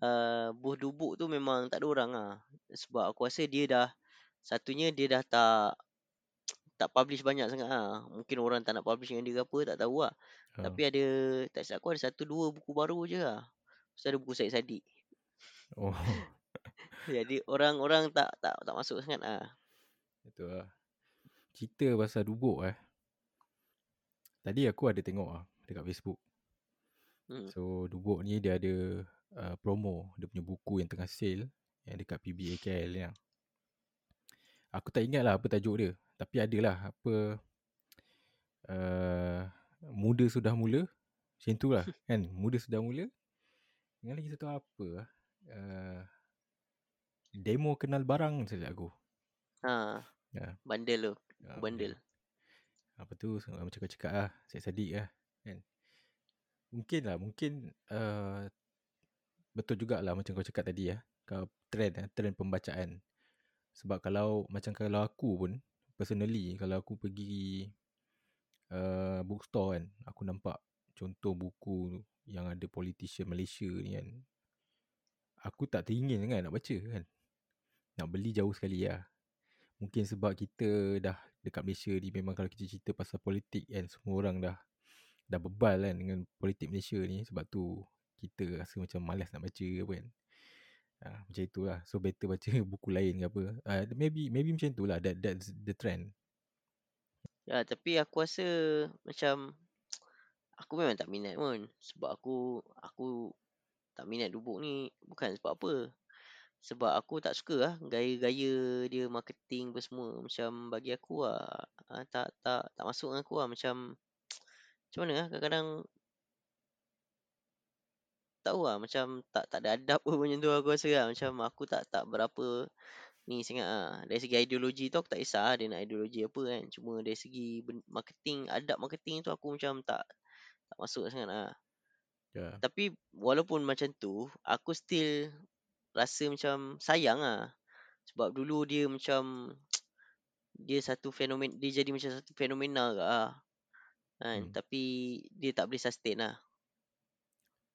uh, buh dubuk tu memang tak ada orang lah. Sebab aku rasa dia dah satunya dia dah tak tak publish banyak sangat lah. Mungkin orang tak nak publish dengan dia ke apa, tak tahu lah. Uh. Tapi ada, tak silap aku ada satu dua buku baru je lah. Lepas ada buku Syed Saddiq. Oh. Jadi orang-orang tak tak tak masuk sangat lah. Itu lah. Cerita pasal dubuk eh. Tadi aku ada tengok lah dekat Facebook. Hmm. So dubuk ni dia ada uh, promo. Dia punya buku yang tengah sale. Yang dekat PBA KL ni. Aku tak ingat lah apa tajuk dia. Tapi adalah apa uh, muda sudah mula. Macam tu lah kan. Muda sudah mula. Dengan lagi satu apa lah. Uh, demo kenal barang saja aku. Ha. Ya. Bandel tu. Aku bandel. Apa tu macam kau cakap lah. Saya sadik lah. Kan? Mungkin lah. Mungkin uh, betul jugalah macam kau cakap tadi ya. Kau trend eh, trend pembacaan. Sebab kalau macam kalau aku pun personally kalau aku pergi uh, bookstore kan, aku nampak contoh buku yang ada politician Malaysia ni kan. Aku tak teringin kan nak baca kan. Nak beli jauh sekali lah. Mungkin sebab kita dah dekat Malaysia ni memang kalau kita cerita pasal politik kan semua orang dah dah bebal kan dengan politik Malaysia ni sebab tu kita rasa macam malas nak baca apa kan. Ha, macam itulah. So better baca buku lain ke apa. Uh, maybe maybe macam itulah that that's the trend. Ya, tapi aku rasa macam aku memang tak minat pun sebab aku aku tak minat dubuk ni bukan sebab apa. Sebab aku tak suka lah gaya-gaya dia marketing apa semua. Macam bagi aku lah ah, tak tak tak masuk dengan aku lah. Macam macam mana lah kadang-kadang? Tahu lah macam tak tak ada adab pun macam tu aku rasa lah. Macam aku tak tak berapa ni sangat ah dari segi ideologi tu aku tak kisah lah dia nak ideologi apa kan. Cuma dari segi marketing adab marketing tu aku macam tak tak masuk sangat lah Ya. tapi walaupun macam tu aku still rasa macam sayang lah sebab dulu dia macam dia satu fenomen dia jadi macam satu fenomena ke lah kan Hmm. tapi dia tak boleh sustain lah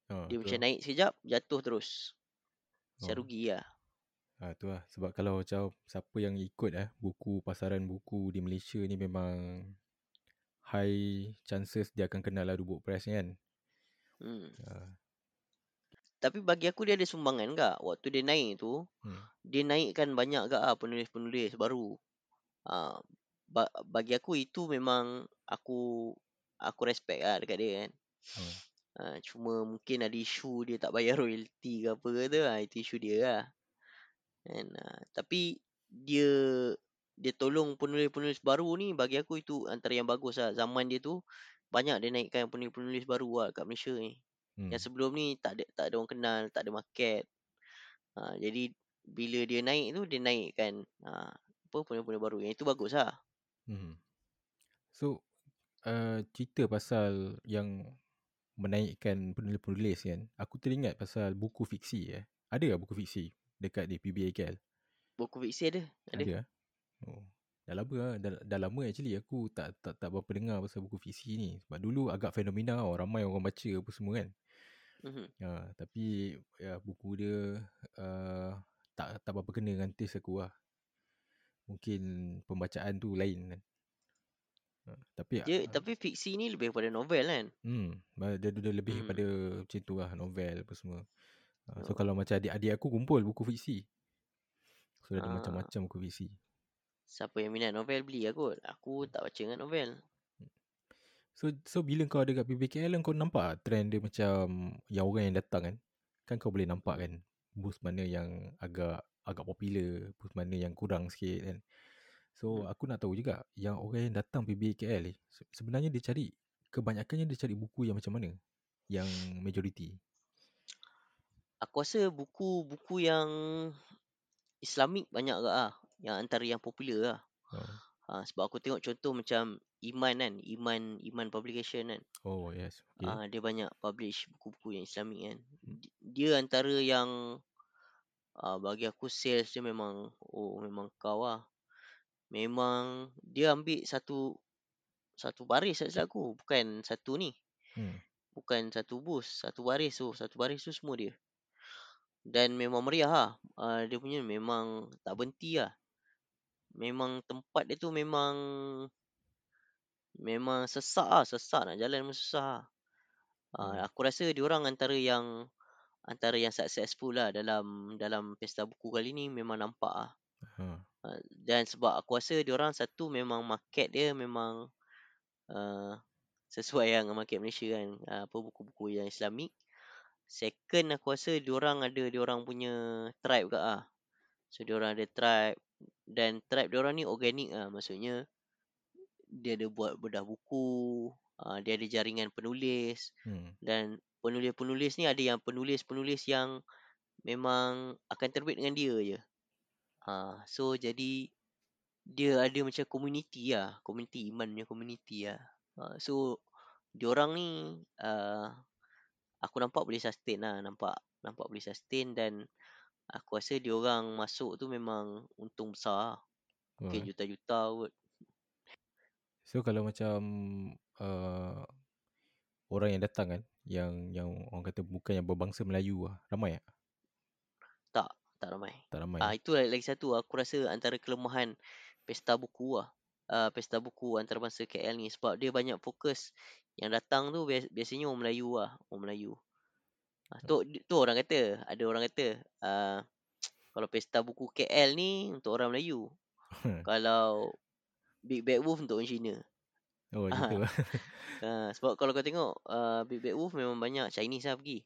Ha, dia tu macam lah. naik sekejap jatuh terus macam Oh. rugi lah Ha, tu lah. Sebab kalau macam siapa yang ikut eh, buku pasaran buku di Malaysia ni memang high chances dia akan kenal lah Dubuk Press ni kan. Hmm. Ha, Tapi bagi aku dia ada sumbangan kak. Waktu dia naik tu, hmm. dia naikkan banyak kak ah penulis-penulis baru. Ah, ba- bagi aku itu memang aku aku respect lah dekat dia kan. Hmm. Ah, cuma mungkin ada isu dia tak bayar royalty ke apa ke tu ah, itu isu dia lah. And, ah, tapi dia dia tolong penulis-penulis baru ni bagi aku itu antara yang bagus lah. Zaman dia tu banyak dia naikkan penulis-penulis baru lah kat Malaysia ni. Hmm. Yang sebelum ni tak ada tak ada orang kenal, tak ada market. Ha, jadi bila dia naik tu dia naikkan ha, apa penulis-penulis baru. Yang itu bagus lah. Hmm. So, uh, cerita pasal yang menaikkan penulis-penulis kan. Aku teringat pasal buku fiksi eh. Ada ke buku fiksi dekat di PBA KL? Buku fiksi ada. Ada. Ada ah? Oh. Dah lama lah. Dah, dah lama actually aku tak, tak tak berapa dengar pasal buku fiksi ni. Sebab dulu agak fenomena tau. Ramai orang baca apa semua kan. Mhm. Ya, tapi ya, buku dia uh, tak tak berapa kena dengan taste aku lah. Mungkin pembacaan tu lain kan. Uh, tapi Dia uh, tapi fiksi ni lebih kepada novel kan. hmm, dia, dia lebih Hmm. kepada macam tu lah novel apa semua. Uh, so Oh. kalau macam adik-adik aku kumpul buku fiksi. So ada Ah. macam-macam buku fiksi. Siapa yang minat novel beli lah kot. Aku tak baca dengan novel. So so bila kau ada kat PBKL kau nampak trend dia macam yang orang yang datang kan. Kan kau boleh nampak kan booth mana yang agak agak popular, booth mana yang kurang sikit kan. So Hmm. aku nak tahu juga yang orang yang datang PBKL ni sebenarnya dia cari kebanyakannya dia cari buku yang macam mana? Yang majoriti. Aku rasa buku-buku yang Islamik banyak ke ah. Yang antara yang popular lah. Oh, Ha, sebab aku tengok contoh macam Iman kan. Iman Iman Publication kan. oh yes. Okay. Ah, dia banyak publish buku-buku yang Islamik kan. Hmm. Di- Dia antara yang ah, bagi aku sales dia memang oh memang kau lah. Memang dia ambil satu satu baris silap aku, bukan satu ni. Hmm. Bukan satu bus, satu baris tu, satu baris tu semua dia. Dan memang meriah lah. Ah, dia punya memang tak berhenti lah. Memang tempat dia tu memang memang sesak lah, sesak nak jalan memang susah lah. Ah, Hmm. aku rasa dia orang antara yang antara yang successful lah dalam dalam pesta buku kali ni memang nampak lah. Ha. Uh, dan sebab aku rasa dia orang satu memang market dia memang uh, sesuai lah dengan market Malaysia kan uh, apa buku-buku yang Islamik. Second aku rasa dia orang ada dia orang punya tribe kat ah. So diorang ada tribe dan tribe diorang ni organik ah maksudnya dia ada buat bedah buku, uh, dia ada jaringan penulis Hmm. dan penulis-penulis ni ada yang penulis-penulis yang memang akan terbit dengan dia je. Ha, so jadi dia ada macam community lah, community iman punya community lah. Ha, so diorang ni uh, aku nampak boleh sustain lah, nampak nampak boleh sustain dan aku rasa diorang masuk tu memang untung besar. lah. Mungkin Oh, juta-juta kot. So kalau macam uh, orang yang datang kan yang yang orang kata bukan yang berbangsa Melayu lah, ramai tak? Tak, tak ramai. Tak ramai. Ah eh? itu lagi, lagi satu aku rasa antara kelemahan pesta buku lah. Uh, pesta buku antarabangsa KL ni sebab dia banyak fokus yang datang tu bias- biasanya orang Melayu lah, orang Melayu. Ah, tu tu orang kata, ada orang kata uh, kalau pesta buku KL ni untuk orang Melayu. kalau Big Bad Wolf untuk orang Cina. oh gitu. lah. Uh, sebab kalau kau tengok uh, Big Bad Wolf memang banyak Chinese lah pergi.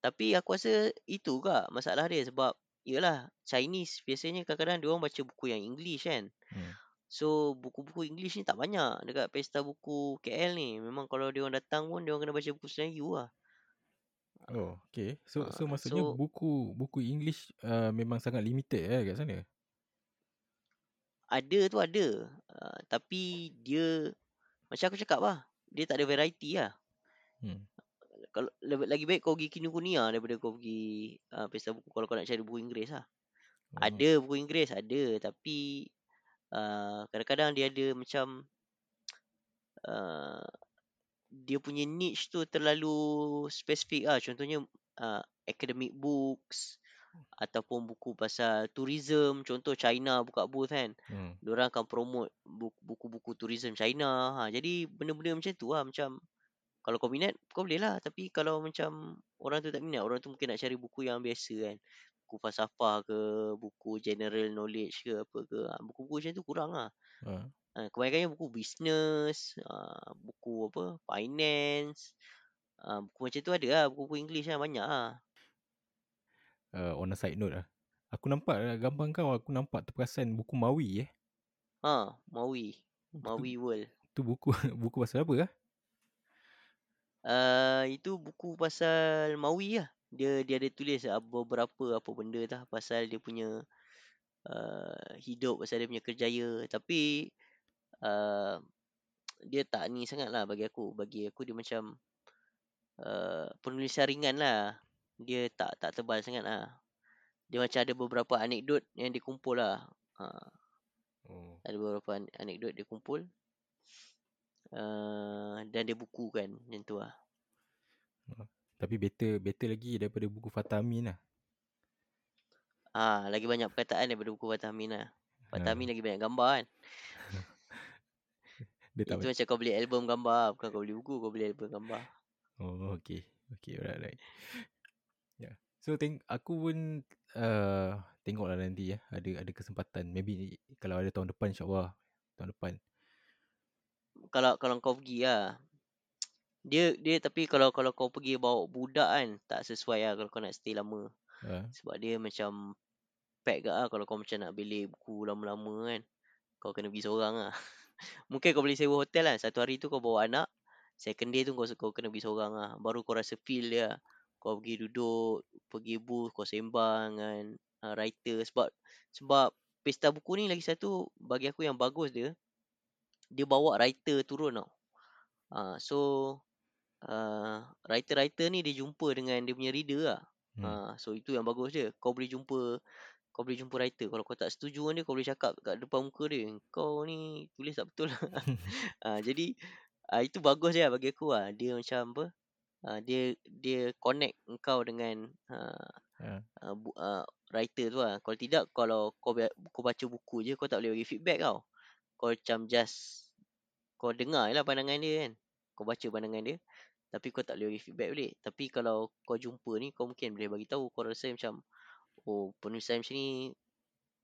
Tapi aku rasa itu juga masalah dia sebab Yalah Chinese biasanya kadang-kadang dia orang baca buku yang English kan. hmm. So buku-buku English ni tak banyak dekat pesta buku KL ni. Memang kalau dia orang datang pun dia orang kena baca buku Melayu lah. Oh, okay. So so Ah, maksudnya so- buku buku English uh, memang sangat limited eh kat sana. Ada tu ada. Uh, tapi dia macam aku cakap lah. Dia tak ada variety lah. Hmm. Kalau lagi baik kau pergi Kinokuniya daripada kau pergi uh, pesta buku kalau kau nak cari buku Inggeris lah. Oh. Ada buku Inggeris ada tapi uh, kadang-kadang dia ada macam uh, dia punya niche tu terlalu spesifik ah contohnya uh, academic books ataupun buku pasal tourism. Contoh China buka booth kan. Hmm. diorang akan promote bu- buku-buku tourism China. Ha jadi benda-benda macam tu lah. Macam kalau kau minat kau boleh lah. Tapi kalau macam orang tu tak minat orang tu mungkin nak cari buku yang biasa kan. Buku falsafah ke buku general knowledge ke apa ke. Ha, buku-buku macam tu kurang lah. Ah. Ha, kebanyakannya buku bisnes, uh, buku apa, finance. Uh, buku macam tu ada lah, buku-buku English lah banyak lah. Uh, on a side note lah. Aku nampak lah gambar kau aku nampak terperasan buku Mawi eh. Ha, Maui. Tu, Maui World. tu buku buku pasal apa ah? Uh, itu buku pasal Maui lah. Dia dia ada tulis uh, beberapa apa benda dah pasal dia punya uh, hidup, pasal dia punya kerjaya. Tapi uh, dia tak ni sangat lah bagi aku. Bagi aku dia macam uh, penulisan ringan lah. Dia tak tak tebal sangat lah. Dia macam ada beberapa anekdot yang dikumpul lah. Ha, Oh. ada beberapa an- anekdot dia kumpul. Uh, dan dia buku kan macam tu lah. Tapi better better lagi daripada buku Fatamin lah. Ah, lagi banyak perkataan daripada buku Vitamin lah. Ha. Vitamin lagi banyak gambar kan. Dia tak Itu macam kau beli album gambar, bukan kau beli buku, kau beli album gambar. Oh, okay. Okay, right, right. Yeah. So, teng aku pun uh, tengoklah nanti ya. Ada ada kesempatan. Maybe kalau ada tahun depan insyaAllah. Tahun depan. Kalau kalau kau pergi lah. Dia dia tapi kalau kalau kau pergi bawa budak kan, tak sesuai lah kalau kau nak stay lama. Uh, Sebab dia macam pack gak lah kalau kau macam nak beli buku lama-lama kan. Kau kena pergi seorang lah. Mungkin kau boleh sewa hotel lah. Satu hari tu kau bawa anak. Second day tu kau, kau kena pergi seorang lah. Baru kau rasa feel dia. Kau pergi duduk, pergi booth, kau sembang dengan uh, writer. Sebab sebab pesta buku ni lagi satu bagi aku yang bagus dia. Dia bawa writer turun tau. Uh, so uh, writer-writer ni dia jumpa dengan dia punya reader lah. hmm. Ha, so itu yang bagus dia. Kau boleh jumpa kau boleh jumpa writer. Kalau kau tak setuju dengan dia, kau boleh cakap kat depan muka dia. Kau ni tulis tak betul. ha, jadi ha, itu bagus dia bagi aku lah. Dia macam apa? Ha, dia dia connect kau dengan ha, Ha. uh, bu, uh, writer tu lah. Kalau tidak, kalau kau, kau baca buku je, kau tak boleh bagi feedback tau. Kau macam just, kau dengar je lah pandangan dia kan. Kau baca pandangan dia. Tapi kau tak boleh bagi feedback balik. Tapi kalau kau jumpa ni, kau mungkin boleh bagi tahu. Kau rasa macam, oh penulisan macam ni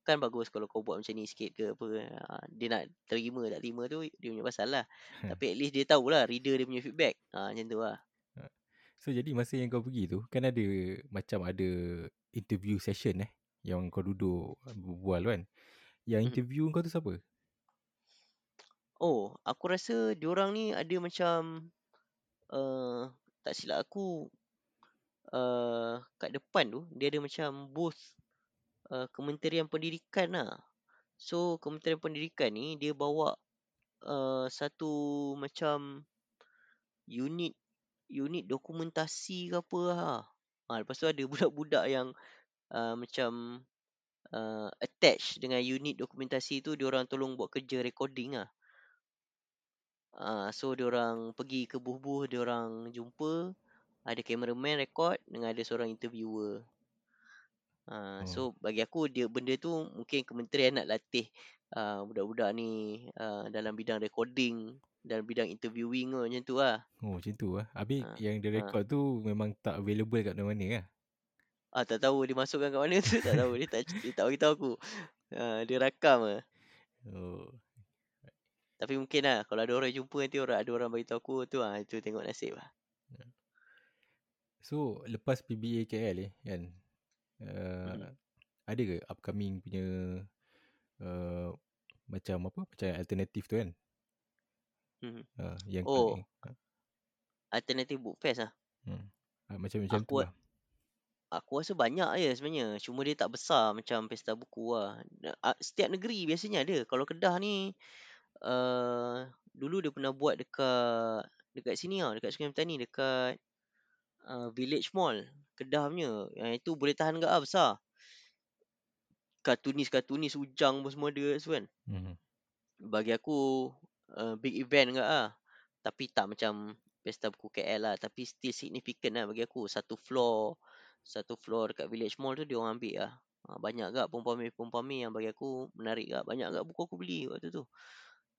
kan bagus kalau kau buat macam ni sikit ke apa. Ha, dia nak terima tak terima tu dia punya pasal lah. Tapi at least dia tahulah reader dia punya feedback. Ha, macam tu lah. So, jadi masa yang kau pergi tu, kan ada macam ada interview session eh. Yang kau duduk berbual kan. Yang Mhm. interview kau tu siapa? Oh, aku rasa diorang ni ada macam uh, tak silap aku uh, kat depan tu dia ada macam booth uh, Kementerian Pendidikan lah. So Kementerian Pendidikan ni dia bawa uh, satu macam unit unit dokumentasi ke apa lah. Ha, lepas tu ada budak-budak yang uh, macam uh, attach dengan unit dokumentasi tu dia orang tolong buat kerja recording lah. Uh, so dia orang pergi ke buh-buh dia orang jumpa ada cameraman record dengan ada seorang interviewer. Uh, Oh. so bagi aku dia benda tu mungkin kementerian nak latih uh, budak-budak ni uh, dalam bidang recording dalam bidang interviewing tu macam tu lah. Oh macam tu lah. Habis Ha, yang dia ha. record tu memang tak available kat mana-mana lah. Ah tak tahu dia masukkan kat mana tu tak tahu dia tak dia tak bagi tahu aku. Ha, dia rakam ah. Oh. Tapi mungkin lah kalau ada orang jumpa nanti orang ada orang bagi tahu aku tu ah itu tengok nasib lah. So lepas PBA KL eh kan. Uh, Mhm. Ada ke upcoming punya uh, macam apa macam alternatif tu kan? Mhm. Uh, yang Oh. uh, Alternative book fest lah. hmm. uh, macam macam tu Aku lah. aku rasa banyak je sebenarnya. Cuma dia tak besar macam pesta buku lah. Ah, Setiap negeri biasanya ada. Kalau Kedah ni uh, dulu dia pernah buat dekat dekat sini lah, dekat Sungai Petani dekat uh, Village Mall. Kedah punya. Yang itu boleh tahan kat ah besar. Kartunis-kartunis ujang pun semua ada situ kan. Hmm. Bagi aku uh, big event kat ah. Tapi tak macam pesta buku KL lah. Tapi still significant lah bagi aku. Satu floor satu floor dekat Village Mall tu dia orang ambil lah. Ha, banyak gak perempuan-perempuan yang bagi aku menarik gak. Banyak gak buku aku beli waktu tu.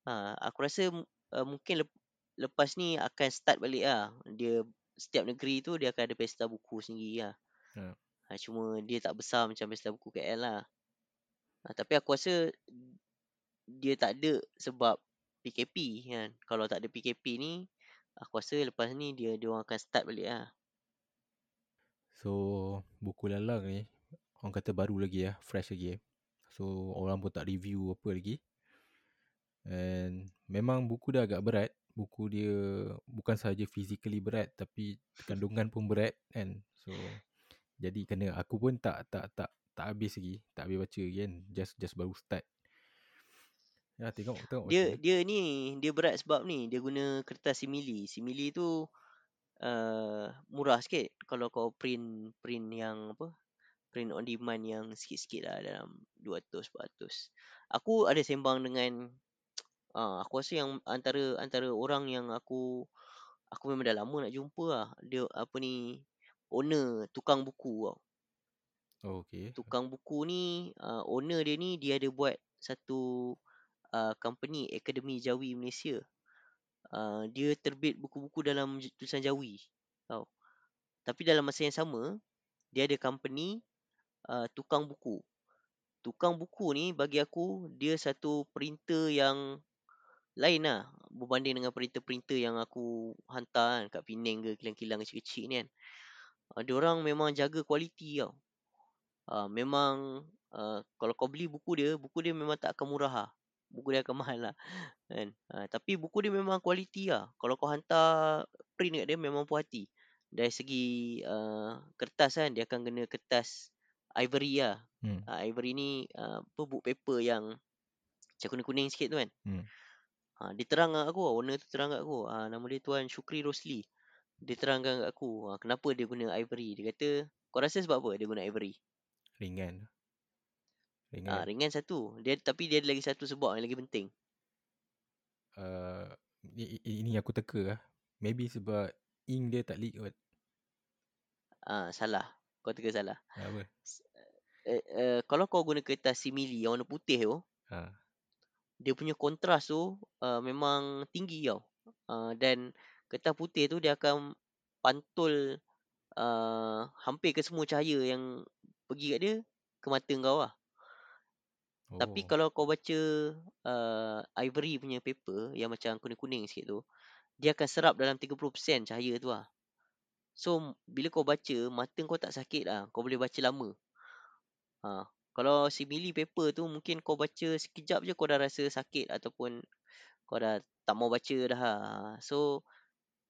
Ha, aku rasa uh, mungkin lep, lepas ni akan start balik lah. Dia setiap negeri tu dia akan ada pesta buku sendiri lah. Ha. Ha, cuma dia tak besar macam pesta buku KL lah. Ha, tapi aku rasa dia tak ada sebab PKP kan. Kalau tak ada PKP ni aku rasa lepas ni dia dia orang akan start balik lah. So buku lalang ni orang kata baru lagi ya, fresh lagi eh. So orang pun tak review apa lagi. And memang buku dia agak berat. Buku dia bukan sahaja physically berat tapi kandungan pun berat kan. So jadi kena aku pun tak tak tak tak habis lagi, tak habis baca lagi kan. Just just baru start. Ya tengok tengok Dia macam dia ni dia berat sebab ni dia guna kertas simili. Simili tu uh, murah sikit kalau kau print print yang apa? Print on demand yang sikit-sikit lah dalam 200 400. Aku ada sembang dengan uh, aku rasa yang antara antara orang yang aku aku memang dah lama nak jumpa lah. Dia apa ni owner tukang buku tau. Oh, okay. Tukang buku ni uh, owner dia ni dia ada buat satu uh, company Akademi Jawi Malaysia. Uh, dia terbit buku-buku dalam tulisan Jawi. Tau. Tapi dalam masa yang sama dia ada company uh, tukang buku. Tukang buku ni bagi aku dia satu printer yang lain lah berbanding dengan printer-printer yang aku hantar kan kat Penang ke kilang-kilang kecil-kecil ni kan. Uh, dia orang memang jaga kualiti tau. Uh, memang uh, kalau kau beli buku dia, buku dia memang tak akan murah lah. Buku dia akan mahal lah. Kan? Uh, tapi buku dia memang kualiti lah. Kalau kau hantar print kat dia memang puas hati. Dari segi uh, kertas kan, dia akan kena kertas ivory lah. Hmm. Uh, ivory ni uh, apa book paper yang macam kuning-kuning sikit tu kan. Hmm. Ha, dia terang kat aku, owner tu terang kat aku. Ha, nama dia Tuan Syukri Rosli. Dia terangkan kat aku, ha, kenapa dia guna ivory. Dia kata, kau rasa sebab apa dia guna ivory? Ringan. Ringan. Ha, ringan satu. Dia Tapi dia ada lagi satu sebab yang lagi penting. Uh, ini, aku teka lah. Maybe sebab ink dia tak leak kot. Ha, salah. Kau teka salah. Apa? Eh, eh, kalau kau guna kertas simili yang warna putih tu, Ha. Dia punya kontras tu uh, memang tinggi tau. Uh, dan kertas putih tu dia akan pantul uh, hampir ke semua cahaya yang pergi kat dia ke mata kau lah. Oh. Tapi kalau kau baca uh, ivory punya paper yang macam kuning-kuning sikit tu, dia akan serap dalam 30% cahaya tu lah. So, bila kau baca, mata kau tak sakit lah. Kau boleh baca lama. Ha, kalau simili paper tu mungkin kau baca sekejap je kau dah rasa sakit ataupun kau dah tak mau baca dah. So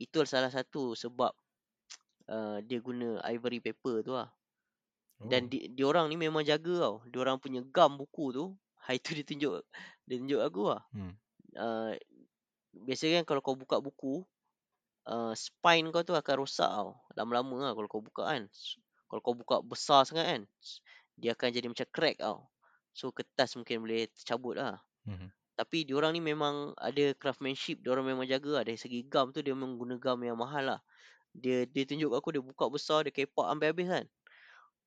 itu salah satu sebab uh, dia guna ivory paper tu lah. Dan Oh. di, di orang ni memang jaga tau. Dia orang punya gam buku tu, ha itu dia tunjuk dia tunjuk aku lah. Hmm. Uh, biasanya kan kalau kau buka buku, uh, spine kau tu akan rosak tau. Lama-lama lah kalau kau buka kan. Kalau kau buka besar sangat kan, dia akan jadi macam crack tau. So kertas mungkin boleh tercabut lah. Hmm. Tapi diorang ni memang ada craftsmanship, diorang memang jaga lah. Dari segi gam tu dia memang guna gam yang mahal lah. Dia dia tunjuk aku dia buka besar, dia kepak sampai habis kan.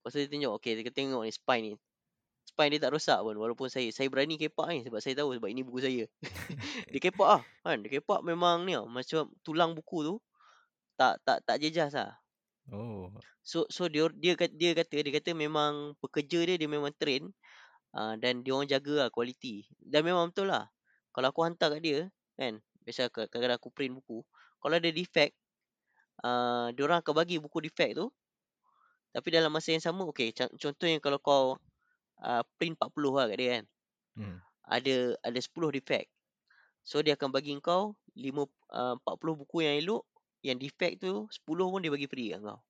Lepas tu dia tunjuk, okay kita tengok ni spine ni. Spine dia tak rosak pun walaupun saya saya berani kepak ni sebab saya tahu sebab ini buku saya. dia kepak ah, kan? Dia kepak memang ni lah, macam tulang buku tu tak tak tak jejas lah. Oh. So so dia dia kata dia kata dia kata memang pekerja dia dia memang train uh, dan dia orang jaga lah kualiti. Dan memang betul lah. Kalau aku hantar kat dia kan, biasa kadang-kadang aku print buku, kalau ada defect uh, dia orang akan bagi buku defect tu tapi dalam masa yang sama okey contohnya kalau kau uh, print 40 lah kat dia kan. Hmm. Ada ada 10 defect. So dia akan bagi kau 5 uh, 40 buku yang elok, yang defect tu 10 pun dia bagi free kat kau.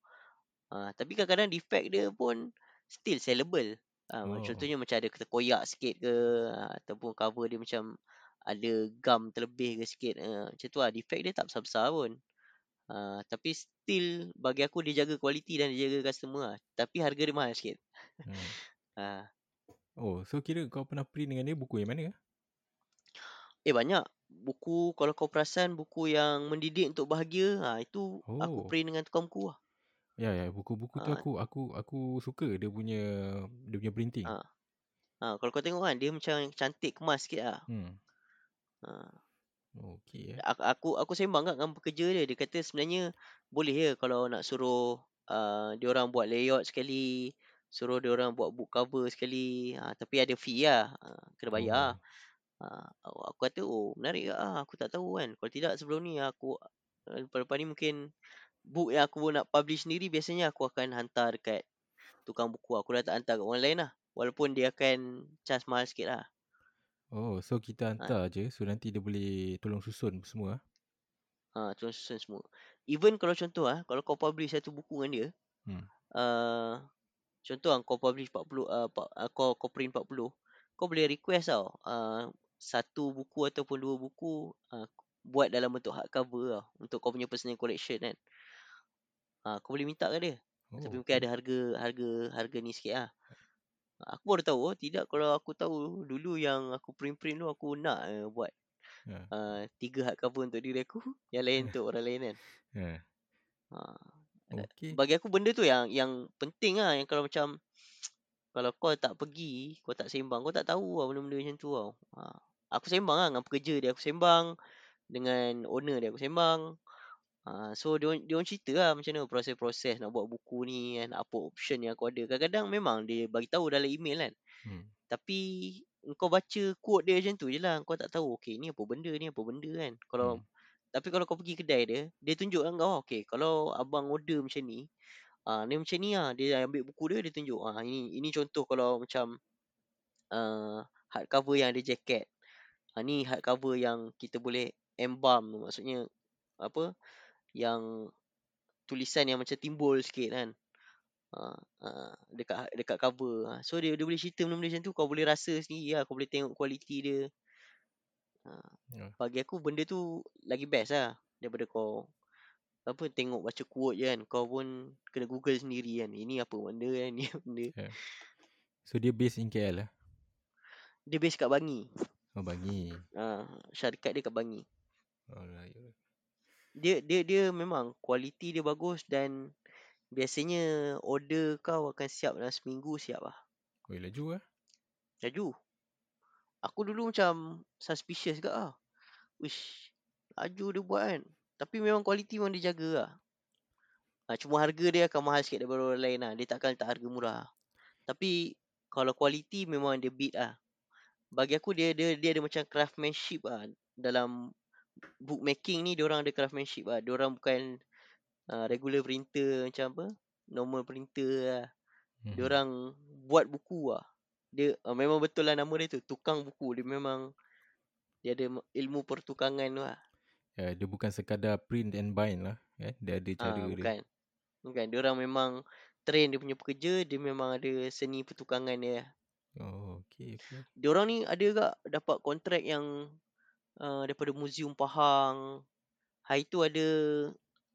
Uh, tapi kadang-kadang defect dia pun still sellable. Uh, Oh. Contohnya macam ada terkoyak sikit ke uh, ataupun cover dia macam ada gam terlebih ke sikit. Uh, macam tu lah. Defect dia tak besar-besar pun. Uh, tapi still bagi aku dia jaga kualiti dan dia jaga customer lah. Tapi harga dia mahal sikit. Hmm. Uh, Oh, so kira kau pernah print dengan dia buku yang mana? Eh banyak. Buku kalau kau perasan buku yang mendidik untuk bahagia. Ha, itu aku Oh. print dengan tukang buku lah. Ya ya, buku-buku tu Ah. aku aku aku suka dia punya dia punya printing. Ah. Ha, kalau kau tengok kan dia macam cantik kemas sikit lah. Hmm. Ha. Okey eh. Aku, aku aku sembang kat dengan pekerja dia. Dia kata sebenarnya boleh je kalau nak suruh uh, dia orang buat layout sekali, suruh dia orang buat book cover sekali. Ha, tapi ada fee lah. Ha, kena bayar. Oh. Ha, aku kata oh menarik ke ah aku tak tahu kan. Kalau tidak sebelum ni aku eh, lepas-lepas ni mungkin book yang aku nak publish sendiri biasanya aku akan hantar dekat tukang buku. Aku dah tak hantar kat orang lain lah. Walaupun dia akan charge mahal sikit lah. Oh, so kita Ha. hantar je. So nanti dia boleh tolong susun semua. ah? Ha, tolong susun semua. Even kalau contoh ah, kalau kau publish satu buku dengan dia, Hmm. uh, contoh ah kau publish 40 uh, uh, kau kau print 40, kau boleh request tau. Uh, satu buku ataupun dua buku uh, buat dalam bentuk hardcover tau untuk kau punya personal collection kan. Ha, kau boleh minta kat dia. Oh, Tapi mungkin ada harga harga harga ni sikit lah. Aku baru tahu oh, tidak kalau aku tahu dulu yang aku print-print tu aku nak uh, buat Ya. uh, tiga hardcover untuk diri aku, yang lain untuk orang lain kan. Ya. Ha, Okey. bagi aku benda tu yang yang penting lah yang kalau macam kalau kau tak pergi, kau tak sembang, kau tak tahu lah benda-benda macam tu tau. Ha, aku sembang lah dengan pekerja dia, aku sembang dengan owner dia, aku sembang. Ha, so dia dia orang cerita lah macam mana proses-proses nak buat buku ni kan, apa option yang aku ada. Kadang-kadang memang dia bagi tahu dalam email kan. Hmm. Tapi kau baca quote dia macam tu je lah. Kau tak tahu, okay ni apa benda, ni apa benda kan. Kalau Hmm. Tapi kalau kau pergi kedai dia, dia tunjuk kan kau, okay kalau abang order macam ni, ah ni macam ni lah. Dia ambil buku dia, dia tunjuk. Ah ini ini contoh kalau macam uh, hardcover yang ada jacket. Ah ni hardcover yang kita boleh embalm, maksudnya apa? Yang tulisan yang macam timbul sikit kan. Uh, uh, dekat dekat cover. Ah, So dia dia boleh cerita benda-benda macam tu, kau boleh rasa sendiri lah, kau boleh tengok kualiti dia. Ya. bagi aku benda tu lagi best lah daripada kau apa tengok baca quote je kan kau pun kena google sendiri kan ini apa benda kan ni benda So dia based in KL lah. dia base kat Bangi Oh, bagi. ha, syarikat dia kat Bangi. Alright. dia dia dia memang kualiti dia bagus dan biasanya order kau akan siap dalam seminggu siap lah. Oi, laju lah. laju. Aku dulu macam suspicious juga ah. Wish laju dia buat kan. Tapi memang kualiti memang dia jaga lah. Ha, cuma harga dia akan mahal sikit daripada orang lain lah. Dia takkan letak harga murah. Tapi kalau kualiti memang dia beat lah bagi aku dia dia dia ada macam craftsmanship lah dalam bookmaking ni dia orang ada craftsmanship lah dia orang bukan uh, regular printer macam apa normal printer lah Dia Mhm. orang buat buku ah. Dia uh, memang betul lah nama dia tu, tukang buku. Dia memang dia ada ilmu pertukangan tu lah. Ya, dia bukan sekadar print and bind lah. Eh? Dia ada cara Ah, dia. bukan. Bukan. Dia orang memang train dia punya pekerja, dia memang ada seni pertukangan dia. Oh, okay. Dia orang ni ada gak dapat kontrak yang uh, daripada Muzium Pahang. Hari tu ada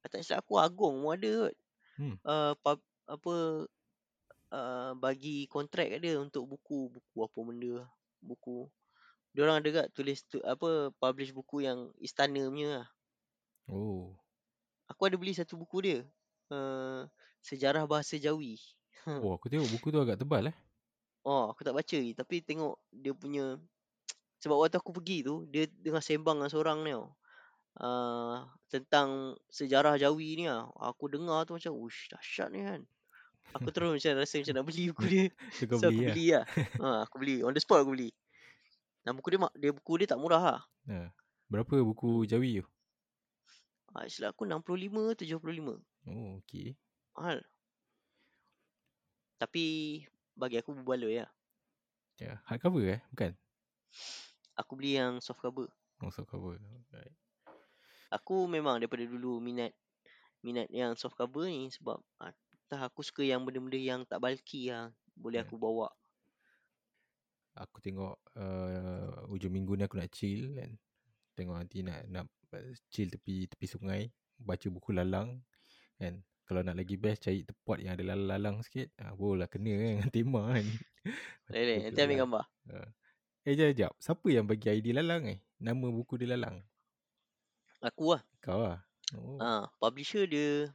tak silap aku Agong pun ada kot. Hmm. Uh, pub, apa uh, bagi kontrak kat dia untuk buku buku apa benda buku dia orang ada kat tulis tu, apa publish buku yang istana punya lah. Oh, aku ada beli satu buku dia uh, sejarah bahasa Jawi oh aku tengok buku tu agak tebal eh. Oh aku tak baca lagi tapi tengok dia punya sebab waktu aku pergi tu dia tengah sembang dengan seorang ni tau. Uh, tentang sejarah Jawi ni lah. Aku dengar tu macam, ush dahsyat ni kan. Aku terus macam rasa macam nak beli buku dia. So beli aku lah. beli lah. ha, aku beli. On the spot aku beli. Dan buku dia, dia buku dia tak murah lah. Ha. Berapa buku Jawi tu? Ha, silap aku 65 75. Oh, okay. Mahal. Tapi bagi aku berbaloi lah. Ya, hardcover eh? Bukan? Aku beli yang soft cover. Oh, soft cover. Right. Aku memang daripada dulu minat minat yang soft cover ni sebab ah, entah aku suka yang benda-benda yang tak bulky lah. Boleh Ya. aku bawa. Aku tengok uh, ujung minggu ni aku nak chill kan. Tengok nanti nak nak chill tepi tepi sungai, baca buku lalang kan. Kalau nak lagi best cari tempat yang ada lalang-lalang sikit. Ah, boleh lah kena kan dengan tema kan. Buku nanti ambil gambar. Eh, jap, jap. Siapa yang bagi idea lalang eh? Nama buku dia lalang? Aku lah. Kau lah? Oh. Ah, publisher dia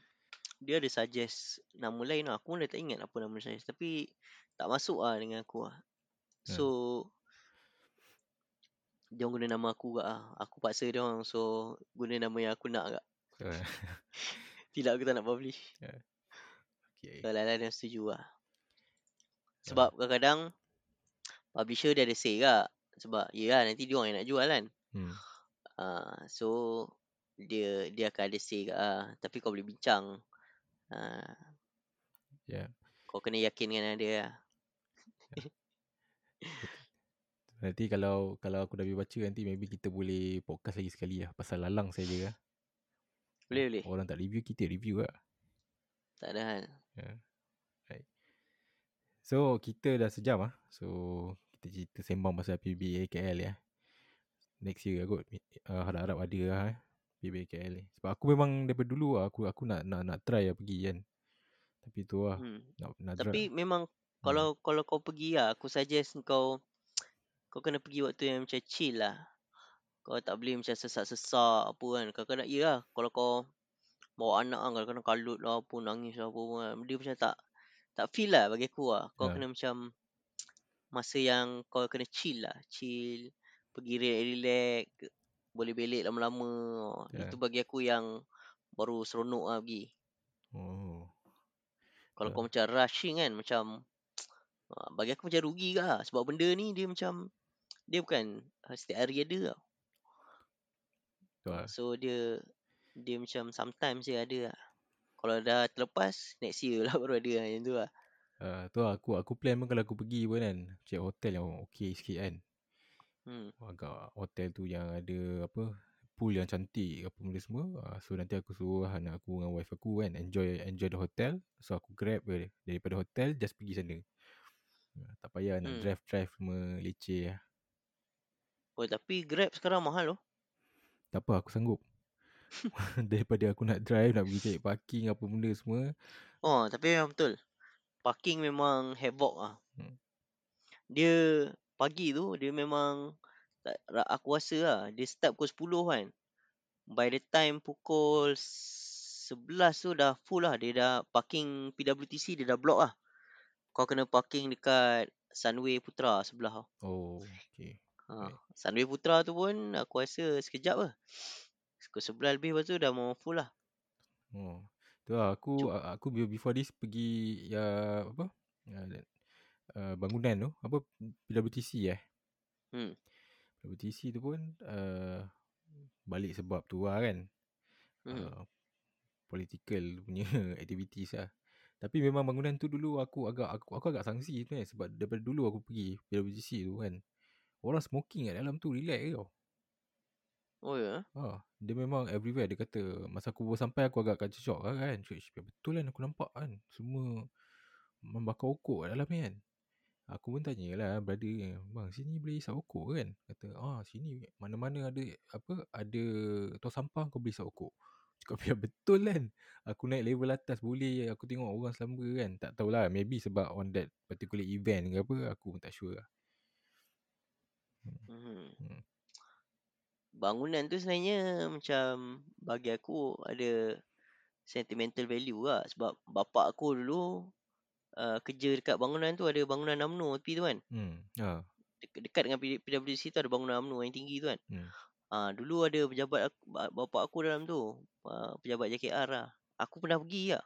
dia ada suggest nama lain lah. Aku pun dah tak ingat apa nama saya. Tapi tak masuk lah dengan aku lah. Hmm. So dia orang guna nama aku gak ah. Aku paksa dia orang so guna nama yang aku nak gak. Ah, Tidak aku tak nak publish. okay. So Lala dia setuju lah. Sebab kadang-kadang publisher dia ada say gak. Sebab ya lah nanti dia orang yang nak jual kan. Hmm. Uh, so dia dia akan ada say gak ah. Tapi kau boleh bincang. Uh, Ya. kau kena yakin dengan dia lah. Nanti kalau kalau aku dah habis baca nanti maybe kita boleh podcast lagi sekali lah pasal lalang saja lah. Boleh boleh. Orang tak review kita review lah. Tak ada hal. So kita dah sejam ah. So kita cerita sembang pasal PBA KL ya. Next year kot uh, harap-harap ada lah eh. PBA KL ni. Sebab aku memang daripada dulu lah, aku aku nak nak nak try lah pergi kan. Tapi tu lah Hmm. nak nak Tapi try. memang Hmm. kalau kalau kau pergi lah, aku suggest kau kau kena pergi waktu yang macam chill lah. Kau tak boleh macam sesak-sesak apa kan. Kadang-kadang ya lah kalau kau bawa anak kan kadang-kadang kalut lah apa nangis lah apa kan. Dia macam tak tak feel lah bagi aku lah. Kau Ya. kena macam masa yang kau kena chill lah. Chill. Pergi relax-relax. Boleh belik lama-lama. Ya. Itu bagi aku yang baru seronok lah pergi. Oh. Kalau Ya. kau macam rushing kan macam ah, bagi aku macam rugi ke lah. Sebab benda ni dia macam dia bukan ah, setiap hari ada tau. Tu lah. So dia dia macam sometimes dia ada lah. Kalau dah terlepas next year lah baru ada lah yang tu lah. Uh, tu lah aku aku plan pun kalau aku pergi pun kan cari hotel yang okey sikit kan. Hmm. agak hotel tu yang ada apa pool yang cantik apa benda semua uh, so nanti aku suruh anak aku dengan wife aku kan enjoy enjoy the hotel so aku grab je daripada hotel just pergi sana uh, tak payah nak Hmm. drive drive semua leceh lah. Oh tapi Grab sekarang mahal loh. Tak apa aku sanggup daripada aku nak drive nak pergi cari parking apa benda semua Oh tapi memang betul. Parking memang havoc ah. Hmm. Dia pagi tu dia memang tak, aku rasa lah dia start pukul 10 kan. By the time pukul 11 tu dah full lah. Dia dah parking PWTC dia dah block lah. Kau kena parking dekat Sunway Putra sebelah oh okay Ha. Right. Sunway Putra tu pun aku rasa sekejap lah. Pukul 11 lebih lepas tu dah mau full lah. oh tu lah aku Cuk. aku be- before this pergi ya apa uh, uh, bangunan tu apa PWTC eh Hmm. WTC tu pun uh, balik sebab tu lah kan Hmm. uh, political punya activities lah Tapi memang bangunan tu dulu aku agak aku, aku agak sangsi tu sebab daripada dulu aku pergi PWGC tu kan. Orang smoking kat dalam tu relax je tau. Oh ya. Ha, dia memang everywhere dia kata masa aku baru sampai aku agak kacau shock lah kan. Cik, betul kan aku nampak kan semua membakar okok kat dalam ni kan. Aku pun tanya lah brother Bang sini boleh isap okok kan Kata ah sini mana-mana ada apa Ada tong sampah kau boleh isap okok Cakap biar betul kan Aku naik level atas boleh Aku tengok orang selamba kan Tak tahulah maybe sebab on that particular event ke apa Aku pun tak sure lah Hmm. hmm. Bangunan tu sebenarnya macam bagi aku ada sentimental value lah sebab bapak aku dulu uh, kerja dekat bangunan tu ada bangunan UMNO tepi tu kan. Hmm. Ha. Dek- dekat dengan PWC tu ada bangunan UMNO yang tinggi tu kan. Hmm. Uh, dulu ada pejabat aku, bapak aku dalam tu. Uh, pejabat JKR lah. Aku pernah pergi lah.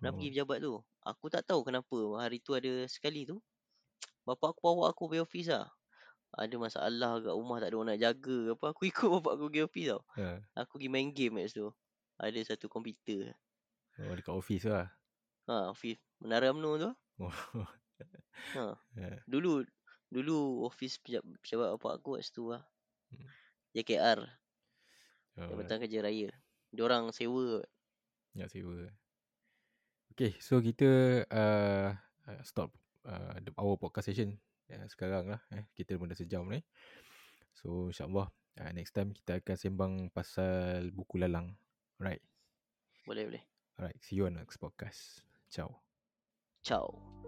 Pernah oh. pergi pejabat tu. Aku tak tahu kenapa hari tu ada sekali tu. Bapak aku bawa aku pergi office lah ada masalah kat rumah tak ada orang nak jaga ke apa aku ikut bapak aku pergi office tau. Yeah. aku pergi main game kat situ. Ada satu komputer. Oh dekat office lah? Ha office. Menara UMNO tu. Oh. ha. Yeah. dulu dulu office pejabat bapak aku kat situ lah. Hmm. JKR oh. Jabatan Kerja Raya. Diorang sewa Ya sewa. Okay so kita uh, Stop uh, Our podcast session ya, sekarang lah eh. Kita pun dah sejam ni. So insyaAllah uh, Next time kita akan sembang pasal buku lalang. Alright? Boleh boleh. Alright see you on next podcast. Ciao. Ciao